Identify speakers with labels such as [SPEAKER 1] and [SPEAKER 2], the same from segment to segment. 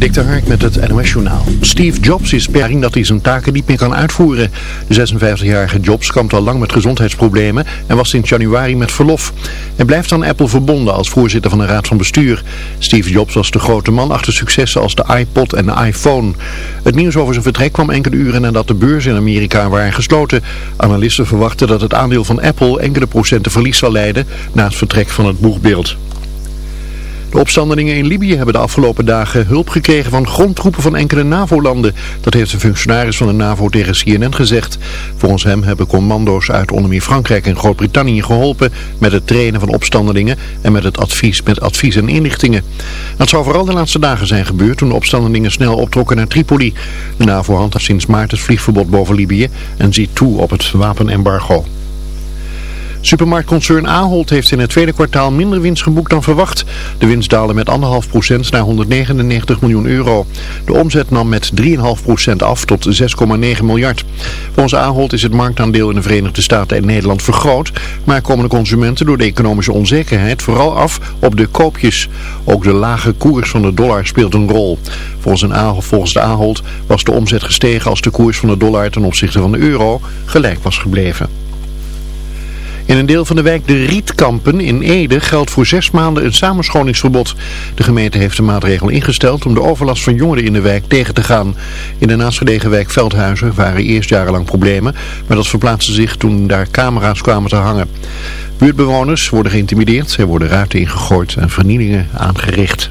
[SPEAKER 1] Dik de Hark met het NOS Journaal. Steve Jobs is perring dat hij zijn taken niet meer kan uitvoeren. De 56-jarige Jobs kampt al lang met gezondheidsproblemen en was sinds januari met verlof. Hij blijft aan Apple verbonden als voorzitter van de raad van bestuur. Steve Jobs was de grote man achter successen als de iPod en de iPhone. Het nieuws over zijn vertrek kwam enkele uren nadat de beurzen in Amerika waren gesloten. Analisten verwachten dat het aandeel van Apple enkele procenten verlies zal leiden na het vertrek van het boegbeeld. De opstandelingen in Libië hebben de afgelopen dagen hulp gekregen van grondtroepen van enkele NAVO-landen. Dat heeft een functionaris van de NAVO tegen CNN gezegd. Volgens hem hebben commando's uit onder meer Frankrijk en Groot-Brittannië geholpen met het trainen van opstandelingen en met het advies, met advies en inlichtingen. Dat zou vooral de laatste dagen zijn gebeurd toen de opstandelingen snel optrokken naar Tripoli. De NAVO handhaaft sinds maart het vliegverbod boven Libië en ziet toe op het wapenembargo. Supermarktconcern Ahold heeft in het tweede kwartaal minder winst geboekt dan verwacht. De winst daalde met 1,5% naar 199 miljoen euro. De omzet nam met 3,5% af tot 6,9 miljard. Volgens Ahold is het marktaandeel in de Verenigde Staten en Nederland vergroot. Maar komen de consumenten door de economische onzekerheid vooral af op de koopjes. Ook de lage koers van de dollar speelt een rol. Volgens, een volgens de Ahold was de omzet gestegen als de koers van de dollar ten opzichte van de euro gelijk was gebleven. In een deel van de wijk de Rietkampen in Ede geldt voor zes maanden een samenscholingsverbod. De gemeente heeft de maatregel ingesteld om de overlast van jongeren in de wijk tegen te gaan. In de naastgelegen wijk Veldhuizen waren eerst jarenlang problemen, maar dat verplaatste zich toen daar camera's kwamen te hangen. Buurtbewoners worden geïntimideerd, er worden ruiten ingegooid en vernielingen aangericht.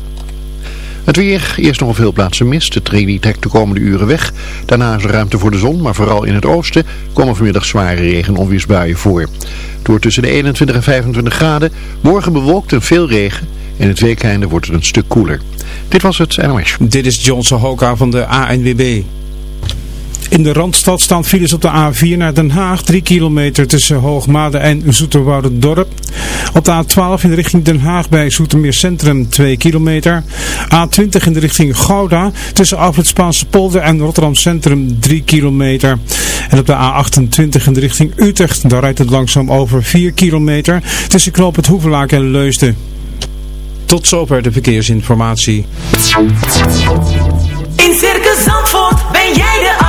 [SPEAKER 1] Het weer, eerst nog veel plaatsen mist. De trein trekt de komende uren weg. Daarna is er ruimte voor de zon, maar vooral in het oosten komen vanmiddag zware regen- en onweersbuien voor. Wordt tussen de 21 en 25 graden. Morgen bewolkt en veel regen. In het weekeinde wordt het een stuk koeler. Dit was het NOS.
[SPEAKER 2] Dit is Johnson Hoka van de ANWB. In de Randstad staan files op de A4 naar Den Haag, 3 kilometer tussen Hoogmade en Dorp. Op de A12 in de richting Den Haag bij Zoetermeer Centrum, 2 kilometer. A20 in de richting Gouda tussen Afrit Spaanse Polder en Rotterdam Centrum, 3 kilometer. En op de A28 in de richting Utrecht, daar rijdt het langzaam over 4 kilometer tussen Knoop het Hoevelaak en Leusden. Tot zover de verkeersinformatie.
[SPEAKER 3] In Circus Zandvoort ben jij de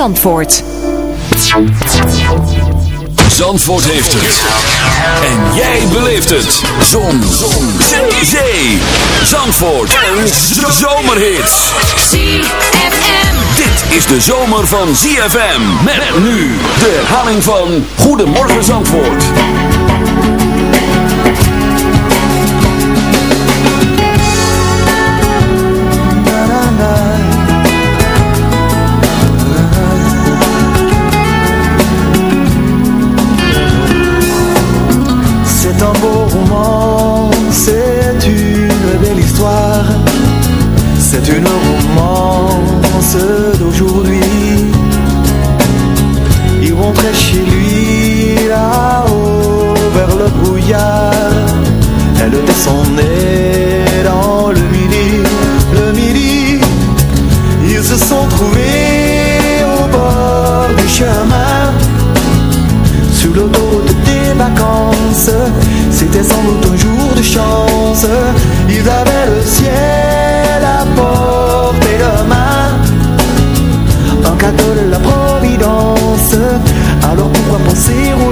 [SPEAKER 4] Zandvoort.
[SPEAKER 5] Zandvoort heeft het. En jij beleeft het. Zon. Zon. Zee. Zee. Zandvoort. Een zomerhit.
[SPEAKER 3] ZFM.
[SPEAKER 5] Dit is de zomer van ZFM. Met nu de herhaling van Goedemorgen Zandvoort.
[SPEAKER 6] D'aujourd'hui. Il rentrait chez lui là-haut vers le brouillard. Elle descendait dans le midi, le midi. Ils se sont trouvés au bord du chemin, sous l'autoroute des vacances. C'était sans doute un jour de chance. Ils avaient de la Providence. Alors pourquoi penser au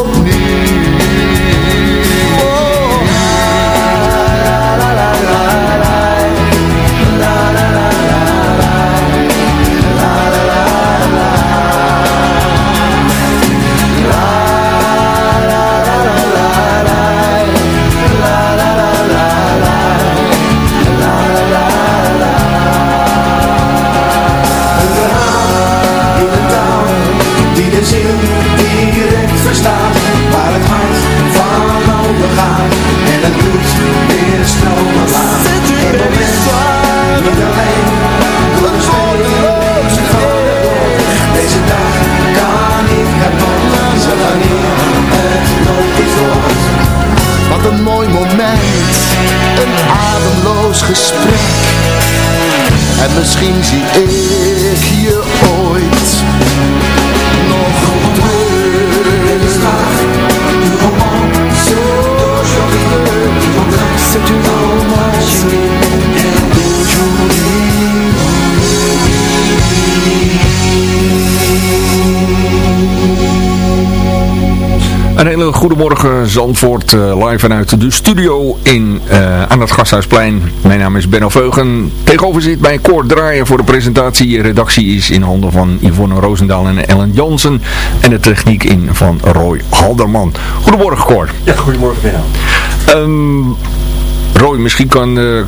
[SPEAKER 7] hele goede morgen Zandvoort, eh, live vanuit de studio in, eh, aan het Gasthuisplein. Mijn naam is Benno Veugen. Tegenover zit bij Koord Draaien voor de presentatie. Redactie is in handen van Yvonne Roosendaal en Ellen Jansen. En de techniek in van Roy Halderman. Goedemorgen Cor.
[SPEAKER 8] Ja, goedemorgen Benno.
[SPEAKER 7] Ehm Roy, misschien kan uh,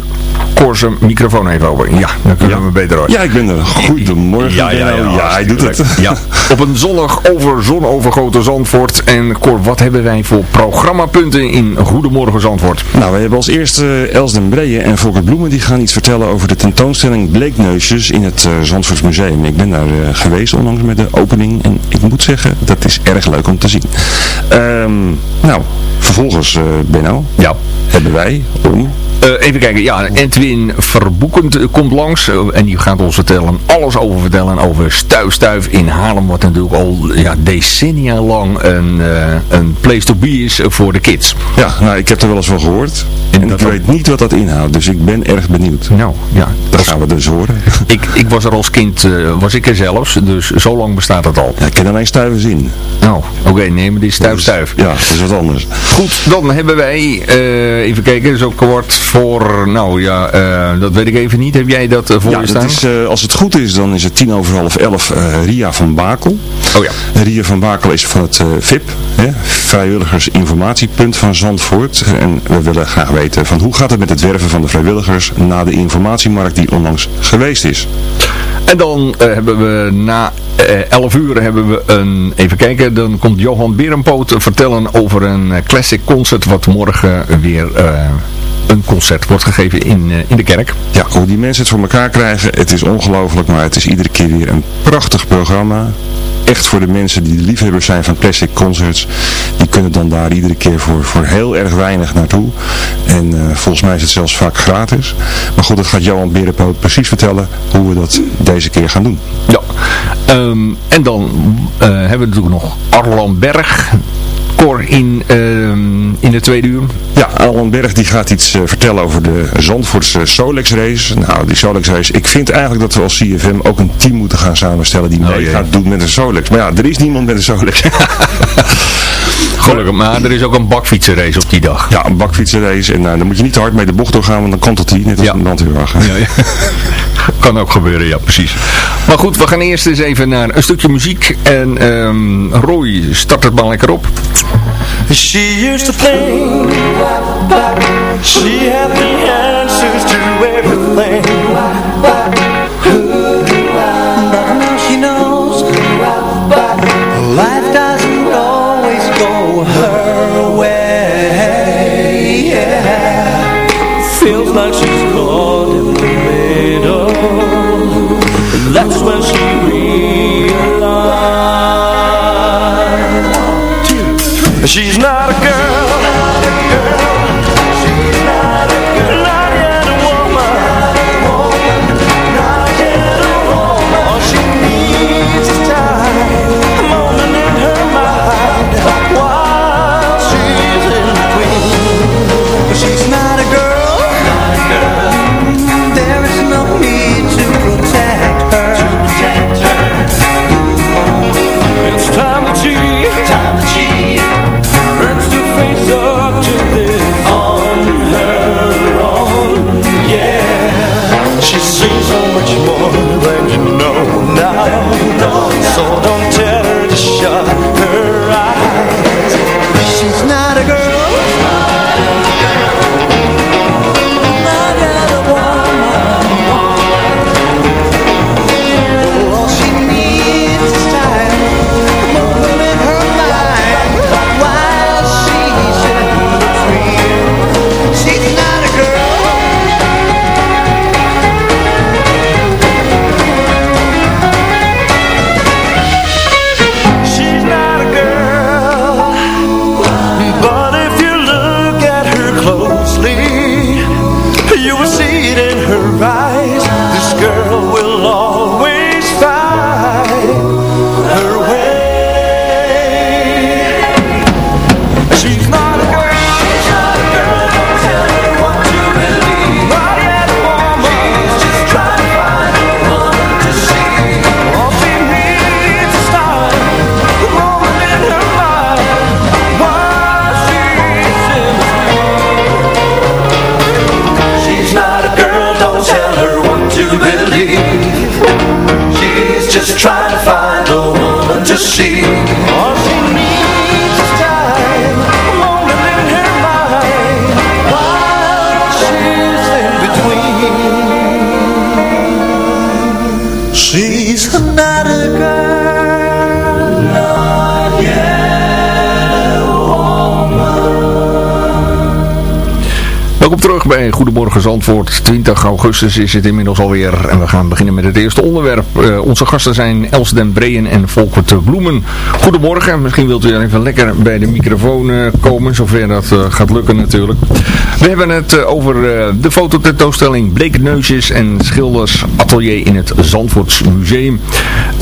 [SPEAKER 7] Cor zijn microfoon even open. Ja, dan kunnen we beter hoor.
[SPEAKER 8] Ja, ik ben er. Goedemorgen
[SPEAKER 7] Ja, ja, ja,
[SPEAKER 8] Benno. ja hij doet het.
[SPEAKER 7] Ja. Op een zonnig over zonovergoten Zandvoort. En Cor, wat hebben wij voor programmapunten in Goedemorgen Zandvoort?
[SPEAKER 8] Nou, we hebben als eerste Els den Breeën en Volker Bloemen. Die gaan iets vertellen over de tentoonstelling Bleekneusjes in het uh, Zandvoorts Museum. Ik ben daar uh, geweest onlangs met de opening. En ik moet zeggen, dat is erg leuk om te zien. Ehm, nou, vervolgens, uh, Benno,
[SPEAKER 7] Ja.
[SPEAKER 8] hebben wij om
[SPEAKER 7] Eh, even kijken, ja, Edwin Verboekend eh, komt langs eh, en die gaat ons vertellen, alles over vertellen over Stuif Stuif in Haarlem, wat natuurlijk al ja, decennia lang een, eh, een place to be is voor de kids.
[SPEAKER 8] Ja, nou, ik heb er wel eens van gehoord. En, ik weet niet wat dat inhoudt, dus ik ben erg benieuwd.
[SPEAKER 7] Nou, ja,
[SPEAKER 8] Dat gaan we dus horen.
[SPEAKER 7] ik, ik was er als kind, eh, was ik er zelfs, dus zo lang bestaat het al.
[SPEAKER 8] Ja, ik ken alleen stuivers in.
[SPEAKER 7] Nou, oké, nee, maar dit is Stuif Stuif.
[SPEAKER 8] Ja, dat is wat anders.
[SPEAKER 7] Goed, dan hebben wij, eh, even kijken, zo kort voor, nou ja, eh, dat weet ik even niet. Heb jij dat eh, voor
[SPEAKER 8] Ja,
[SPEAKER 7] je
[SPEAKER 8] dat
[SPEAKER 7] staan?
[SPEAKER 8] is, eh, als het goed is, dan is het tien over half elf Ria van Bakel.
[SPEAKER 7] Oh ja.
[SPEAKER 8] Ria van Bakel is van het VIP, hè, Vrijwilligersinformatiepunt van Zandvoort. En we willen graag weten van hoe gaat het met het werven van de vrijwilligers na de informatiemarkt die onlangs geweest is.
[SPEAKER 7] En dan hebben we na eh 11 uur hebben we een, even kijken, dan komt Johan Berenpoot vertellen over een classic concert wat morgen weer een concert wordt gegeven in, eh, in de kerk.
[SPEAKER 8] Ja, hoe die mensen het voor elkaar krijgen, het is ongelooflijk, maar het is iedere keer weer een prachtig programma. Echt voor de mensen die liefhebbers zijn van classic concerts, die kunnen dan daar iedere keer voor, voor heel erg weinig naartoe. En eh, volgens mij is het zelfs vaak gratis. Maar goed, dat gaat Johan Berenpoot precies vertellen hoe we dat deze keer gaan doen.
[SPEAKER 7] Ja. Ehm, en dan eh, hebben we natuurlijk nog Arlan Berg. Cor in, ehm, in de tweede uur.
[SPEAKER 8] Ja, Alan Berg die gaat iets eh, vertellen over de Zandvoortse Solex race. Nou, die Solex race, ik vind eigenlijk dat we als CFM ook een team moeten gaan samenstellen die mee
[SPEAKER 7] jee.
[SPEAKER 8] gaat doen met een Solex. Maar ja, er is niemand met een Solex.
[SPEAKER 7] Gelukkig, maar er is ook een bakfietsenrace op die dag.
[SPEAKER 8] Ja, een bakfietsenrace. En nou, dan moet je niet te hard mee de bocht doorgaan, want dan kantelt hij net als
[SPEAKER 7] Ja.
[SPEAKER 8] een brandweerwagen.
[SPEAKER 7] Ja, ja. Kan ook gebeuren, ja precies. Maar goed, we gaan eerst eens even naar een stukje muziek. En ehm Roy, start het maar lekker op.
[SPEAKER 9] She used to think she had the answers to everything. But now she knows life doesn't always go her way. Feels like she's she's not a girl. Now.
[SPEAKER 7] Goedemorgen Zandvoort. 20 augustus is het inmiddels alweer. En we gaan beginnen met het eerste onderwerp. Eh, onze gasten zijn Els den en Volkert Bloemen. Goedemorgen. Misschien wilt u even lekker bij de microfoon uh, komen. Zover dat uh, gaat lukken natuurlijk. We hebben het over de fototentoonstelling Bleekneusjes en Schilders Atelier in het Zandvoorts Museum.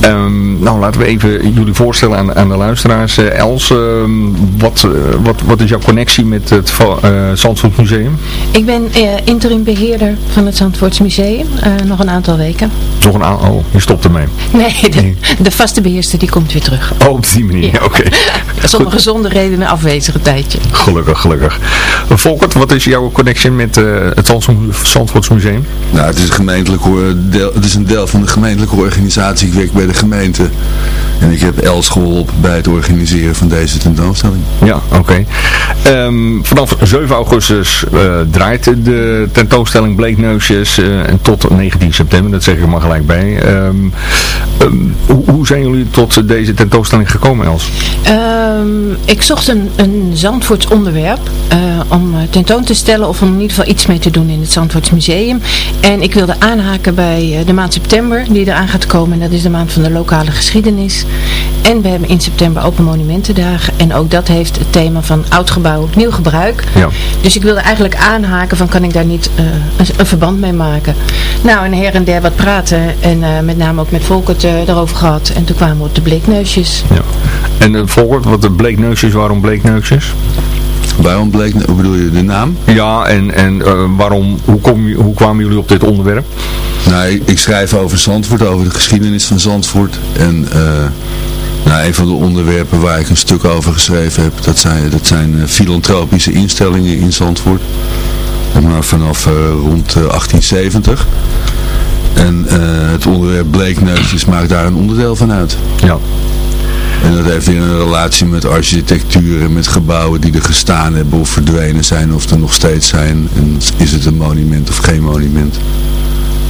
[SPEAKER 7] Um, nou, laten we even jullie voorstellen aan, aan de luisteraars. Els, ehm, wat, wat, wat is jouw connectie met het Zandvoort Museum?
[SPEAKER 10] Ik ben uh, interim beheerder van het Zandvoorts Museum, uh, nog een aantal weken.
[SPEAKER 7] Nog een aantal? Oh, je stopt ermee?
[SPEAKER 10] Nee, de, de, vaste beheerster die komt weer terug.
[SPEAKER 7] Oh, op die manier, ja. oké.
[SPEAKER 10] Okay. Zonder gezonde redenen afwezig tijdje.
[SPEAKER 7] Gelukkig, gelukkig. Volkert, wat is jouw connectie met uh, het Zandvoorts Museum?
[SPEAKER 11] Nou, het is, een gemeentelijk, deel, het is een deel van de gemeentelijke organisatie. Ik werk bij de gemeente. En ik heb Els geholpen bij het organiseren van deze tentoonstelling.
[SPEAKER 7] Ja, oké. Okay. Um, vanaf 7 augustus uh, draait de tentoonstelling Bleekneusjes uh, en tot 19 september, dat zeg ik er maar gelijk bij. Um, um, hoe, hoe, zijn jullie tot deze tentoonstelling gekomen, Els?
[SPEAKER 10] ik zocht een, een Zandvoorts onderwerp uh, om tentoon te stellen of om in ieder geval iets mee te doen in het Zandvoorts Museum. En ik wilde aanhaken bij de maand september die eraan gaat komen. En dat is de maand van de lokale geschiedenis. En we hebben in september Open Monumentendagen. En ook dat heeft het thema van oud gebouw, nieuw gebruik.
[SPEAKER 7] Ja.
[SPEAKER 10] Dus ik wilde eigenlijk aanhaken van kan ik daar niet uh, een, een, verband mee maken. Nou, en her en der wat praten. En uh, met name ook met Volkert uh, daarover gehad. En toen kwamen we op de bleekneusjes.
[SPEAKER 7] Ja. En Volkert, wat de bleekneusjes, waarom bleekneusjes?
[SPEAKER 11] Waarom bleek, hoe bedoel je, de naam?
[SPEAKER 7] Ja, en, en uh, waarom, hoe, kom, hoe kwamen jullie op dit onderwerp?
[SPEAKER 11] Nou, ik, ik schrijf over Zandvoort, over de geschiedenis van Zandvoort. En uh, nou, een van de onderwerpen waar ik een stuk over geschreven heb, dat zijn, dat zijn uh, filantropische instellingen in Zandvoort. Maar vanaf rond 1870. En het onderwerp bleekneusjes maakt daar een onderdeel van uit.
[SPEAKER 7] Ja.
[SPEAKER 11] En dat heeft weer een relatie met architectuur en met gebouwen die er gestaan hebben of verdwenen zijn of er nog steeds zijn. En is het een monument of geen monument.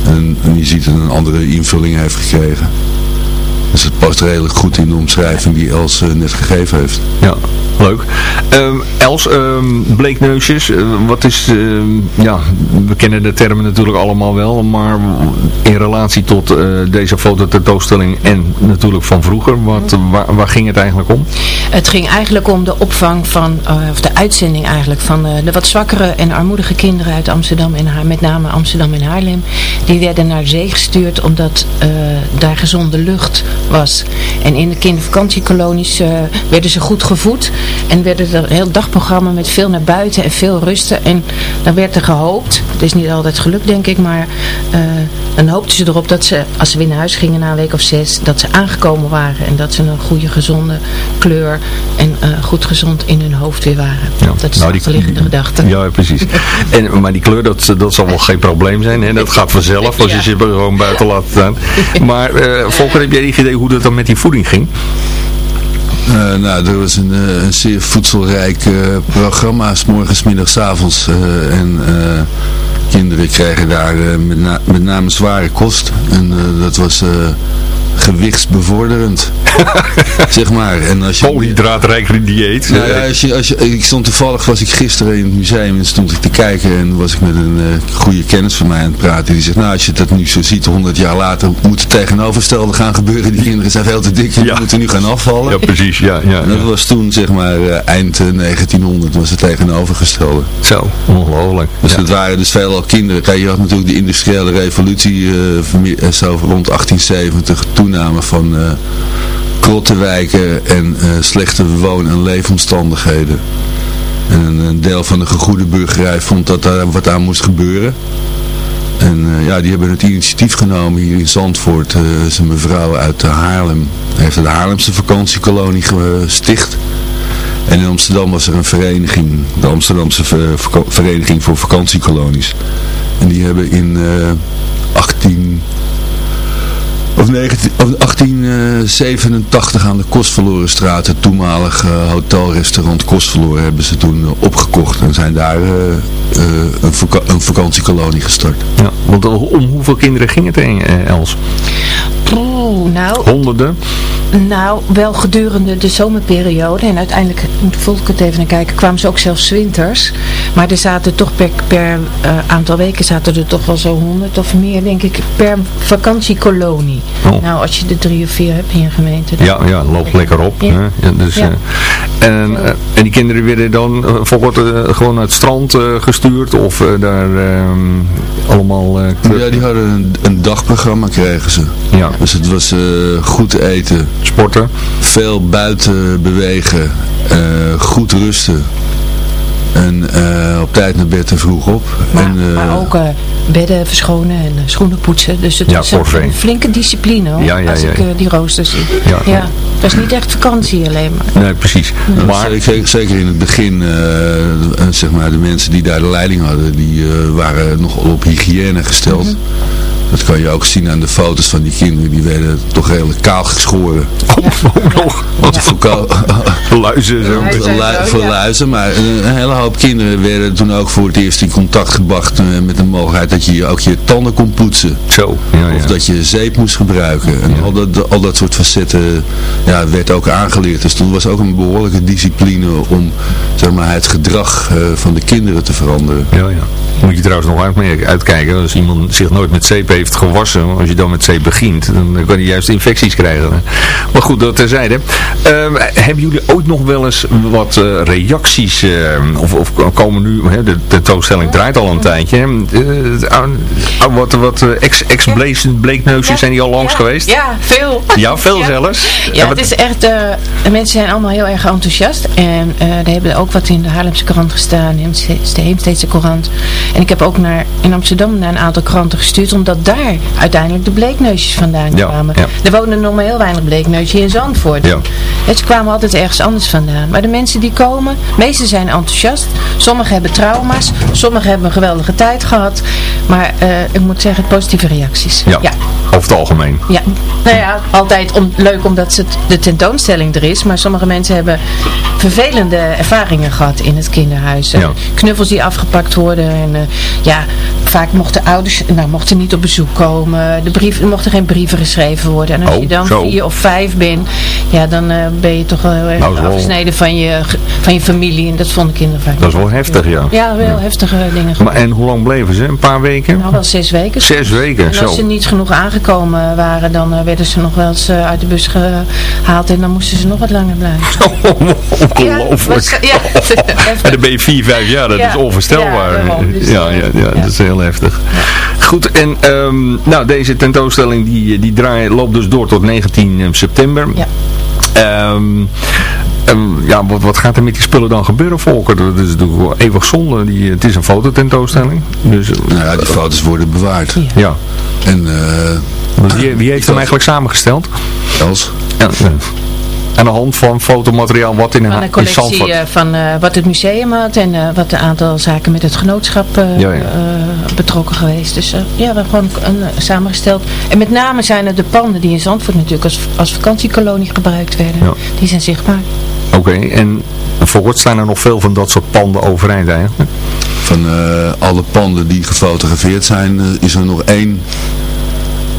[SPEAKER 11] En, je ziet dat een andere invulling heeft gekregen. Dus het past redelijk goed in de omschrijving die Els uh, net gegeven heeft.
[SPEAKER 7] Ja, leuk. Um, Els, um, bleekneusjes, uh, wat is, uh, ja, we kennen de termen natuurlijk allemaal wel, maar in relatie tot deze fototentoonstelling en natuurlijk van vroeger, wat, waar, ging het eigenlijk om?
[SPEAKER 10] Het ging eigenlijk om de opvang van, of de uitzending eigenlijk van de wat zwakkere en armoedige kinderen uit Amsterdam en Haar, met name Amsterdam en Haarlem. Die werden naar zee gestuurd omdat daar gezonde lucht was. En in de kindervakantiekolonies uh, werden ze goed gevoed. En werden er een heel dagprogramma met veel naar buiten en veel rusten. En dan werd er gehoopt, het is niet altijd gelukt denk ik, maar uh, dan hoopten ze erop dat ze, als ze weer naar huis gingen na een week of zes, dat ze aangekomen waren. En dat ze een goede gezonde kleur en uh, goed gezond in hun hoofd weer waren. Ja. Dat is nou, de achterliggende gedachte.
[SPEAKER 7] Ja, precies. en, maar die kleur, dat, dat zal wel geen probleem zijn. Hè? Dat gaat vanzelf als je ze gewoon buiten laat staan. Maar uh, Volker, heb jij idee hoe dat dan met die voeding ging?
[SPEAKER 11] Uh, nou, er was een, uh, een zeer voedselrijk uh, programma, s morgens, middags, avonds. en kinderen kregen daar met, met name zware kost. En dat was gewichtsbevorderend. zeg maar. En als je,
[SPEAKER 7] Koolhydraatrijk dieet.
[SPEAKER 11] Nou ja, als je, als je, ik stond toevallig, was ik gisteren in het museum en stond ik te kijken en was ik met een uh, goede kennis van mij aan het praten. Die zegt, nou als je dat nu zo ziet, 100 jaar later moet het tegenovergestelde gaan gebeuren. Die kinderen zijn veel te dik en ja. moeten nu gaan afvallen.
[SPEAKER 7] Ja, precies. Ja, ja,
[SPEAKER 11] en dat
[SPEAKER 7] ja.
[SPEAKER 11] was toen, zeg maar, uh, eind 1900 was het tegenovergestelde.
[SPEAKER 7] Zo, ongelooflijk.
[SPEAKER 11] Dus het waren dus veelal kinderen. Kijk, je had natuurlijk de industriële revolutie zo rond 1870, toename van krottenwijken en uh, slechte woon- en leefomstandigheden. En een, deel van de gegoede burgerij vond dat daar wat aan moest gebeuren. En uh, ja, die hebben het initiatief genomen hier in Zandvoort. Uh, een mevrouw uit Haarlem. Heeft de Haarlemse vakantiekolonie gesticht. En in Amsterdam was er een vereniging, de Amsterdamse Vereniging voor Vakantiekolonies. En die hebben in 18... Of 19, of 1887 aan de Kostverlorenstraat, het toenmalige uh, hotelrestaurant Kostverloren, hebben ze toen uh, opgekocht en zijn daar uh, een, vaka een, vakantiekolonie gestart.
[SPEAKER 7] Ja, want om hoeveel kinderen ging het heen, Els?
[SPEAKER 10] Oeh, nou...
[SPEAKER 7] Honderden?
[SPEAKER 10] Nou, wel gedurende de zomerperiode. En uiteindelijk, moet ik het even naar kijken, kwamen ze ook zelfs winters. Maar er zaten toch per, per eh, aantal weken zaten er toch wel zo honderd of meer, denk ik, per vakantiekolonie.
[SPEAKER 7] Oh.
[SPEAKER 10] Nou, als je er drie of vier hebt in je gemeente. dan-
[SPEAKER 7] Ja, ja, loopt lekker op.
[SPEAKER 10] Ja.
[SPEAKER 7] Hè? Ja, dus,
[SPEAKER 10] Ja.
[SPEAKER 7] eh, en, eh, en die kinderen werden dan uh, volgens gewoon naar het strand eh, gestuurd of daar ehm, allemaal... eh,
[SPEAKER 11] Ja, die hadden een, een dagprogramma kregen ze.
[SPEAKER 7] Ja.
[SPEAKER 11] Dus het was eh, goed eten.
[SPEAKER 7] Sporten.
[SPEAKER 11] Veel buiten bewegen. eh, goed rusten. En eh, op tijd naar bed en vroeg op.
[SPEAKER 10] Maar,
[SPEAKER 11] en, eh,
[SPEAKER 10] maar ook eh, bedden verschonen en schoenen poetsen. Dus het
[SPEAKER 7] Ja,
[SPEAKER 10] is een, flinke discipline hoor,
[SPEAKER 7] Ja, ja,
[SPEAKER 10] als
[SPEAKER 7] ja,
[SPEAKER 10] ik
[SPEAKER 7] ja.
[SPEAKER 10] die rooster zie.
[SPEAKER 7] Ja.
[SPEAKER 10] Ja. dat is niet echt vakantie alleen maar.
[SPEAKER 7] Nee, precies. Maar,
[SPEAKER 11] zeker, zeker in het begin, zeg maar, de mensen die daar de leiding hadden, die eh, waren nogal op hygiëne gesteld.
[SPEAKER 10] Mhm.
[SPEAKER 11] Dat kan je ook zien aan de foto's van die kinderen, die werden toch redelijk kaal geschoren.
[SPEAKER 7] ook nog
[SPEAKER 11] Wat voorko-
[SPEAKER 7] luizen zo.
[SPEAKER 10] Luizen.
[SPEAKER 11] voor, lu- voor luizen, maar een, hele hoop kinderen werden toen ook voor het eerst in contact gebracht eh, met de mogelijkheid dat je ook je tanden kon poetsen.
[SPEAKER 7] Zo, ja, ja.
[SPEAKER 11] Of dat je zeep moest gebruiken. En al, dat, al dat soort facetten ja, werd ook aangeleerd. Dus toen was ook een behoorlijke discipline om zeg maar, het gedrag eh, van de kinderen te veranderen.
[SPEAKER 7] Ja, ja. Moet je trouwens nog uitmerken- uitkijken, als iemand zich nooit met zeep heeft gewassen, als je dan met zeep begint, dan kan hij juist infecties krijgen. Maar goed, dat terzijde. Ehm, hebben jullie ooit nog wel eens wat eh, reacties, eh, of, of komen nu, hè, de tentoonstelling draait al een tijdje, eh, wat, wat eh, ex- ex-bleekneusjes zijn die al langs
[SPEAKER 10] Ja,
[SPEAKER 7] geweest?
[SPEAKER 10] Ja, veel.
[SPEAKER 7] Ja, veel
[SPEAKER 10] Ja.
[SPEAKER 7] zelfs.
[SPEAKER 10] Ja, het is echt, de mensen zijn allemaal heel erg enthousiast. En er hebben ook wat in de Haarlemse krant gestaan, in de Heemsteedse Courant. En ik heb ook naar, in Amsterdam naar een aantal kranten gestuurd, omdat daar uiteindelijk de bleekneusjes vandaan
[SPEAKER 7] Ja,
[SPEAKER 10] kwamen.
[SPEAKER 7] ja.
[SPEAKER 10] Er wonen nog maar heel weinig bleekneusjes in Zandvoort.
[SPEAKER 7] Ja.
[SPEAKER 10] En ze kwamen altijd ergens anders vandaan. Maar de mensen die komen, de meeste zijn enthousiast. Sommigen hebben trauma's, sommigen hebben een geweldige tijd gehad. Maar eh, ik moet zeggen, positieve reacties.
[SPEAKER 7] Ja. Over het algemeen.
[SPEAKER 10] Ja, nou ja, altijd om, leuk omdat het, de tentoonstelling er is. Maar sommige mensen hebben vervelende ervaringen gehad in het kinderhuis.
[SPEAKER 7] Ja.
[SPEAKER 10] Knuffels die afgepakt worden. En eh, ja, vaak mochten ouders nou, mochten niet op bezoek komen. De brief, er mochten geen brieven geschreven worden. En als
[SPEAKER 7] Oh,
[SPEAKER 10] je dan
[SPEAKER 7] zo.
[SPEAKER 10] vier of vijf bent, ja, dan eh, ben je toch wel heel erg
[SPEAKER 7] Nou, wel-
[SPEAKER 10] afgesneden van je, van je familie. En dat vonden kinderen vaak
[SPEAKER 7] Dat is wel heftig, ja.
[SPEAKER 10] Ja, wel heftige dingen.
[SPEAKER 7] Maar en hoe lang bleven ze? Een paar weken?
[SPEAKER 10] Nou, wel zes weken.
[SPEAKER 7] Zes weken,
[SPEAKER 10] En
[SPEAKER 7] zo.
[SPEAKER 10] als ze niet genoeg aangekomen waren, dan eh, werden ze nog wel eens eh, uit de bus gehaald en dan moesten ze nog wat langer blijven.
[SPEAKER 7] Ongelooflijk.
[SPEAKER 10] Ja, was- ja.
[SPEAKER 7] En dan ben je vier, vijf jaar, dat
[SPEAKER 10] Ja,
[SPEAKER 7] is onvoorstelbaar.
[SPEAKER 10] ja,
[SPEAKER 7] Ja.
[SPEAKER 10] Dus,
[SPEAKER 7] ja,
[SPEAKER 10] eh,
[SPEAKER 7] ja, dat is heel heftig. Goed, en ehm, nou, deze tentoonstelling die, die draai, loopt dus door tot 19 september.
[SPEAKER 10] Ja.
[SPEAKER 7] Ehm, ehm, ja, wat, wat gaat er met die spullen dan gebeuren, Volker? Dat is natuurlijk wel eeuwig zonde. Die, het is een fototentoonstelling. Dus,
[SPEAKER 11] Nou ja, die foto's worden bewaard.
[SPEAKER 7] ja.
[SPEAKER 11] En eh,
[SPEAKER 7] Wie, wie heeft hem eigenlijk samengesteld?
[SPEAKER 11] Els,
[SPEAKER 7] Ja, ja. Aan de hand van fotomateriaal wat in,
[SPEAKER 10] Van
[SPEAKER 7] in
[SPEAKER 10] een collectie
[SPEAKER 7] Zandvoort...
[SPEAKER 10] eh, van eh, wat het museum had en eh, wat een aantal zaken met het genootschap eh,
[SPEAKER 7] Ja, ja.
[SPEAKER 10] eh, betrokken geweest. Dus eh, ja, we hebben gewoon een, samengesteld. En met name zijn het de panden die in Zandvoort natuurlijk als, als vakantiekolonie gebruikt werden.
[SPEAKER 7] Ja.
[SPEAKER 10] Die zijn zichtbaar.
[SPEAKER 7] Oké, en Volkert staan er nog veel van dat soort panden overeind eigenlijk?
[SPEAKER 11] van eh, alle panden die gefotografeerd zijn, is er nog één,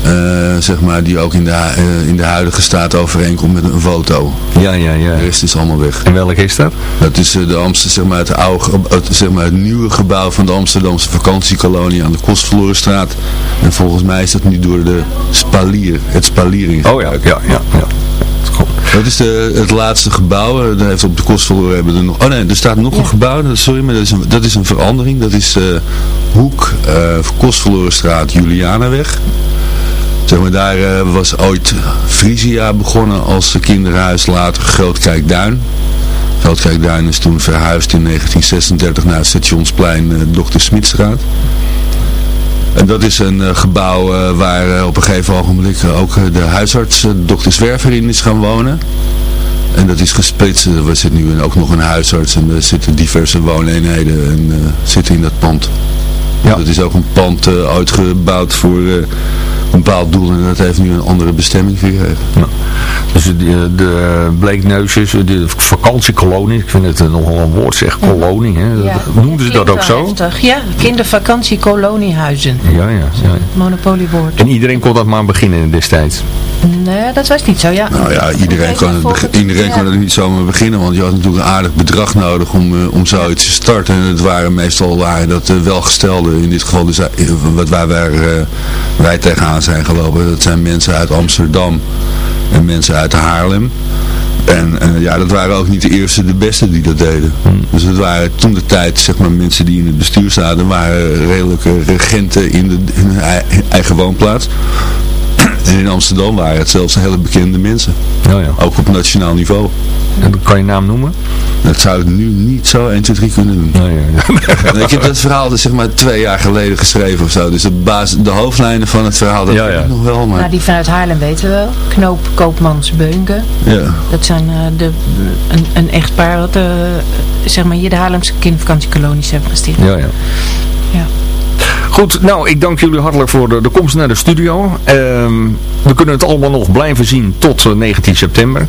[SPEAKER 11] eh, zeg maar, die ook in de, eh, in de huidige staat overeenkomt met een foto.
[SPEAKER 7] Ja, ja, ja.
[SPEAKER 11] De rest is allemaal weg.
[SPEAKER 7] En welke is dat?
[SPEAKER 11] Dat is eh, de Amster, zeg maar, het, oude, het, zeg maar, het nieuwe gebouw van de Amsterdamse vakantiekolonie aan de Kostverlorenstraat. En volgens mij is dat nu door de Spalier, het Spalier in
[SPEAKER 7] Oh ja, ja, ja. ja.
[SPEAKER 11] Dat is de, het laatste gebouw. Daar heeft op de Kostverloren hebben er nog... Oh nee, er staat nog een gebouw. Sorry, maar dat is een, dat is een verandering. Dat is Hoek, eh Kostverlorenstraat, Julianaweg. Zeg maar, daar eh, was ooit Frisia begonnen als kinderhuis, later Grootkijkduin. Grootkijkduin is toen verhuisd in 1936 naar het Stationsplein eh Dr. En dat is een eh, gebouw waar op een gegeven ogenblik ook de huisarts, dokter Zwerver, in is gaan wonen. En dat is gesplitst. Er zit nu ook nog een huisarts en er zitten diverse wooneenheden en zitten in dat pand.
[SPEAKER 7] Ja.
[SPEAKER 11] Dat is ook een pand eh, ooit gebouwd voor, bepaald doel en dat heeft nu een andere bestemming gekregen.
[SPEAKER 7] Dus de, de bleekneusjes, de vakantiekolonie, ik vind het nogal een woord zeg, kolonie, hè?
[SPEAKER 10] Ja.
[SPEAKER 7] noemden ze dat ook zo?
[SPEAKER 10] 50, Ja, kindervakantiekolonihuizen.
[SPEAKER 7] Ja, ja, ja.
[SPEAKER 10] Monopoliewoord.
[SPEAKER 7] En iedereen kon dat maar beginnen destijds.
[SPEAKER 10] Nee, dat was niet zo, ja.
[SPEAKER 11] Nou ja, iedereen, kan het, iedereen kan het niet zomaar beginnen, want je had natuurlijk een aardig bedrag nodig om, eh, om zoiets te starten. En het waren meestal waren dat uh, welgestelden, in dit geval dus, eh, wat wij, waar, eh, wij tegenaan zijn gelopen. Dat zijn mensen uit Amsterdam en mensen uit Haarlem. En ja, dat waren ook niet de eerste, de beste die dat deden. Dus het waren toen de tijd, zeg maar, mensen die in het bestuur zaten, waren redelijke regenten in, de, in hun ei- eigen woonplaats. En in Amsterdam waren het zelfs hele bekende mensen.
[SPEAKER 7] Ja, ja.
[SPEAKER 11] Ook op nationaal niveau.
[SPEAKER 7] En kan je naam noemen?
[SPEAKER 11] Dat zou ik nu niet zo 1, 2, 3 kunnen doen.
[SPEAKER 7] Nee, ja,
[SPEAKER 11] ik heb dat verhaal dus, zeg maar twee jaar geleden geschreven of zo. Dus de, basis, de hoofdlijnen van het verhaal, dat
[SPEAKER 7] Ja, ja.
[SPEAKER 11] ik nog wel. Maar,
[SPEAKER 10] Nou, die vanuit Haarlem weten we wel. Knoop, Koopmans, Beunke.
[SPEAKER 11] ja.
[SPEAKER 10] Dat zijn eh, de, een, een echtpaar dat eh, zeg maar hier de Haarlemse kindervakantiekolonies hebben gesticht.
[SPEAKER 7] ja, ja.
[SPEAKER 10] Ja.
[SPEAKER 7] Goed, nou, ik dank jullie hartelijk voor de, de komst naar de studio. Ehm, we kunnen het allemaal nog blijven zien tot eh, 19 september.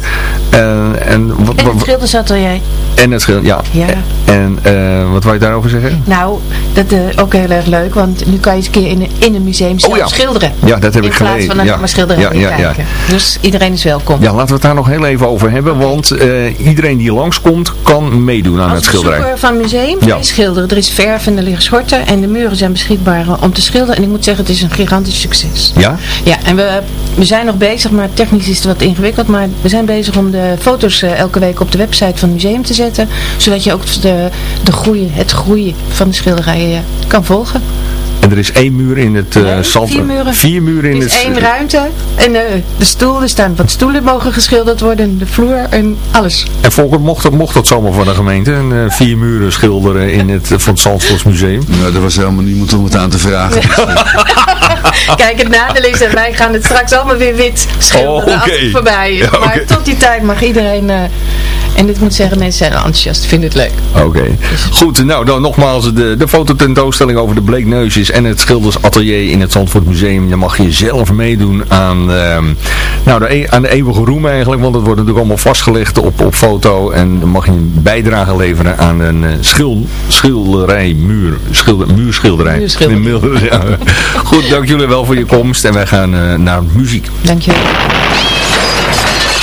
[SPEAKER 7] Eh, en, wat,
[SPEAKER 10] En het schildersatelier.
[SPEAKER 7] en het schil- ja.
[SPEAKER 10] Ja.
[SPEAKER 7] En eh, wat wou je daarover zeggen?
[SPEAKER 10] Nou, dat is ook heel erg leuk, want nu kan je eens een keer in, in een museum zelf
[SPEAKER 7] Oh ja.
[SPEAKER 10] schilderen.
[SPEAKER 7] Ja, dat heb
[SPEAKER 10] in
[SPEAKER 7] ik
[SPEAKER 10] plaats
[SPEAKER 7] gelezen.
[SPEAKER 10] van alleen
[SPEAKER 7] Ja.
[SPEAKER 10] maar schilderen
[SPEAKER 7] Ja,
[SPEAKER 10] en
[SPEAKER 7] ja, ja.
[SPEAKER 10] kijken. Dus iedereen is welkom.
[SPEAKER 7] Ja, laten we het daar nog heel even over hebben, want eh, iedereen die langskomt kan meedoen aan het
[SPEAKER 10] Als
[SPEAKER 7] schilderij.
[SPEAKER 10] bezoeker van het museum
[SPEAKER 7] Ja.
[SPEAKER 10] schilderen. Er is verf en er liggen schorten en de muren zijn beschikbaar eh, om te schilderen. En ik moet zeggen, het is een gigantisch succes.
[SPEAKER 7] Ja?
[SPEAKER 10] Ja, en we, we zijn nog bezig, maar technisch is het wat ingewikkeld. Maar we zijn bezig om de foto's eh, elke week op de website van het museum te zetten. Zodat je ook de, de groei, het groeien van de schilderijen kan volgen.
[SPEAKER 7] En er is één muur in het eh
[SPEAKER 10] Nee,
[SPEAKER 7] zand.
[SPEAKER 10] vier muren.
[SPEAKER 7] Vier muren in
[SPEAKER 10] Er is
[SPEAKER 7] het...
[SPEAKER 10] één ruimte en eh, de stoel, er staan wat stoelen mogen geschilderd worden, de vloer en alles.
[SPEAKER 7] En Volker, mocht dat, mocht dat zomaar van de gemeente? Een, eh, vier muren schilderen in het, van het Zandvoortsmuseum?
[SPEAKER 11] Nou, er was helemaal niemand om het aan te vragen.
[SPEAKER 10] Kijk, het nadeel is, en wij gaan het straks allemaal weer wit schilderen
[SPEAKER 7] Oh,
[SPEAKER 10] als
[SPEAKER 7] oké.
[SPEAKER 10] het voorbij is.
[SPEAKER 7] Ja, oké.
[SPEAKER 10] Maar tot die tijd mag iedereen, eh, en dit moet zeggen, mensen zijn enthousiast, vinden het leuk.
[SPEAKER 7] Oké. Goed, nou dan nogmaals de, de fototentoonstelling over de bleekneusjes en het schildersatelier in het Zandvoort Museum. Dan mag je zelf meedoen aan, ehm, nou, de, e- aan de eeuwige roem eigenlijk, want het wordt natuurlijk allemaal vastgelegd op, op foto. En dan mag je een bijdrage leveren aan een eh, schil, schilderij, muur, schilder, muurschilderij.
[SPEAKER 10] Muurschilderij.
[SPEAKER 7] Ja. Goed, dank jullie wel voor je komst en wij gaan eh, naar muziek.
[SPEAKER 10] Dankjewel.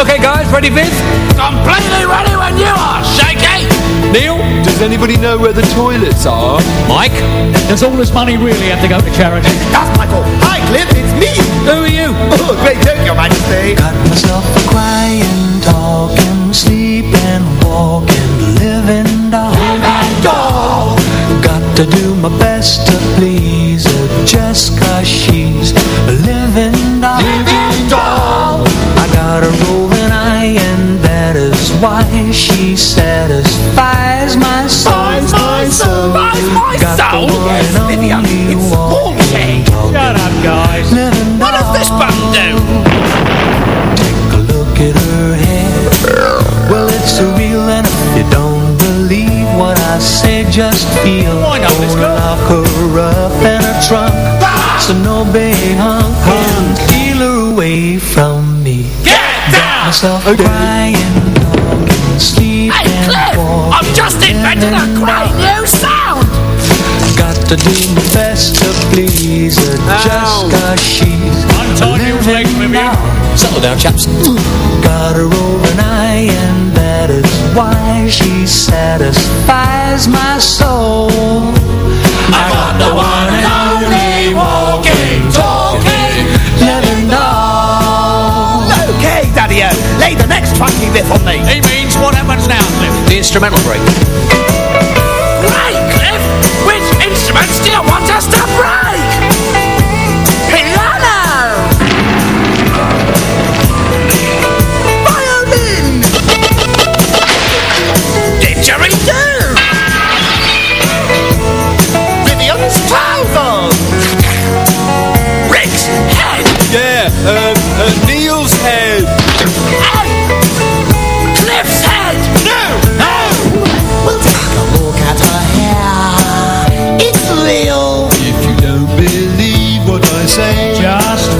[SPEAKER 12] Okay, guys, ready, Viv?
[SPEAKER 13] Completely ready when you are, Shaky!
[SPEAKER 12] Neil?
[SPEAKER 14] Does anybody know where the toilets are?
[SPEAKER 12] Mike? Does all this money really have to go to charity?
[SPEAKER 13] That's Michael. Hi, Cliff, it's me!
[SPEAKER 12] Who are you?
[SPEAKER 13] Oh, great joke, your majesty.
[SPEAKER 9] Got myself a crying, talking, sleeping, walking, living doll.
[SPEAKER 13] Doll!
[SPEAKER 9] Got to do my best to just feel
[SPEAKER 12] Why not, let's go.
[SPEAKER 9] Lock her up in a trunk ah! So no big hunk can steal her away from me
[SPEAKER 13] Get
[SPEAKER 9] Got
[SPEAKER 13] down!
[SPEAKER 9] myself crying, talking, sleeping,
[SPEAKER 13] Hey, Cliff! I've just invented a great new sound!
[SPEAKER 9] Got to do my best to please her oh.
[SPEAKER 12] Just
[SPEAKER 9] cause she's
[SPEAKER 12] Untie Neil's legs,
[SPEAKER 9] living
[SPEAKER 12] Vivian.
[SPEAKER 9] doll.
[SPEAKER 12] Settle down, chaps.
[SPEAKER 9] Got her over an eye and that is why she satisfies my soul I got the one and only walking, talking, living doll
[SPEAKER 13] Okay, Daddy-O, lay the next funky riff on me.
[SPEAKER 12] He means what happens now, Cliff? The instrumental break.
[SPEAKER 13] Right, Cliff! Which instruments do you want us to break?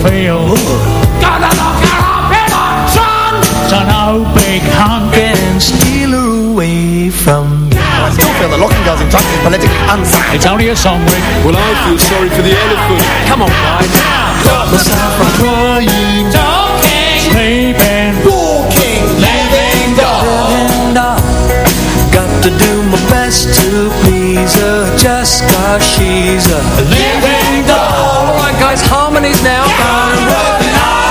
[SPEAKER 12] Feel
[SPEAKER 13] Gonna lock her up in a trunk!
[SPEAKER 12] So no big hunk
[SPEAKER 9] Can steal her away from me oh,
[SPEAKER 13] I still feel the locking girls in trunk is politically unsound.
[SPEAKER 12] It's only a song, Rick.
[SPEAKER 14] well I feel sorry for the elephant.
[SPEAKER 12] Come on, guys.
[SPEAKER 9] Myself I'm crying
[SPEAKER 12] Talking, sleeping,
[SPEAKER 13] Walking, living doll!
[SPEAKER 9] and I Got to do my best to please her Just cause she's a
[SPEAKER 12] living doll
[SPEAKER 9] harmonies now.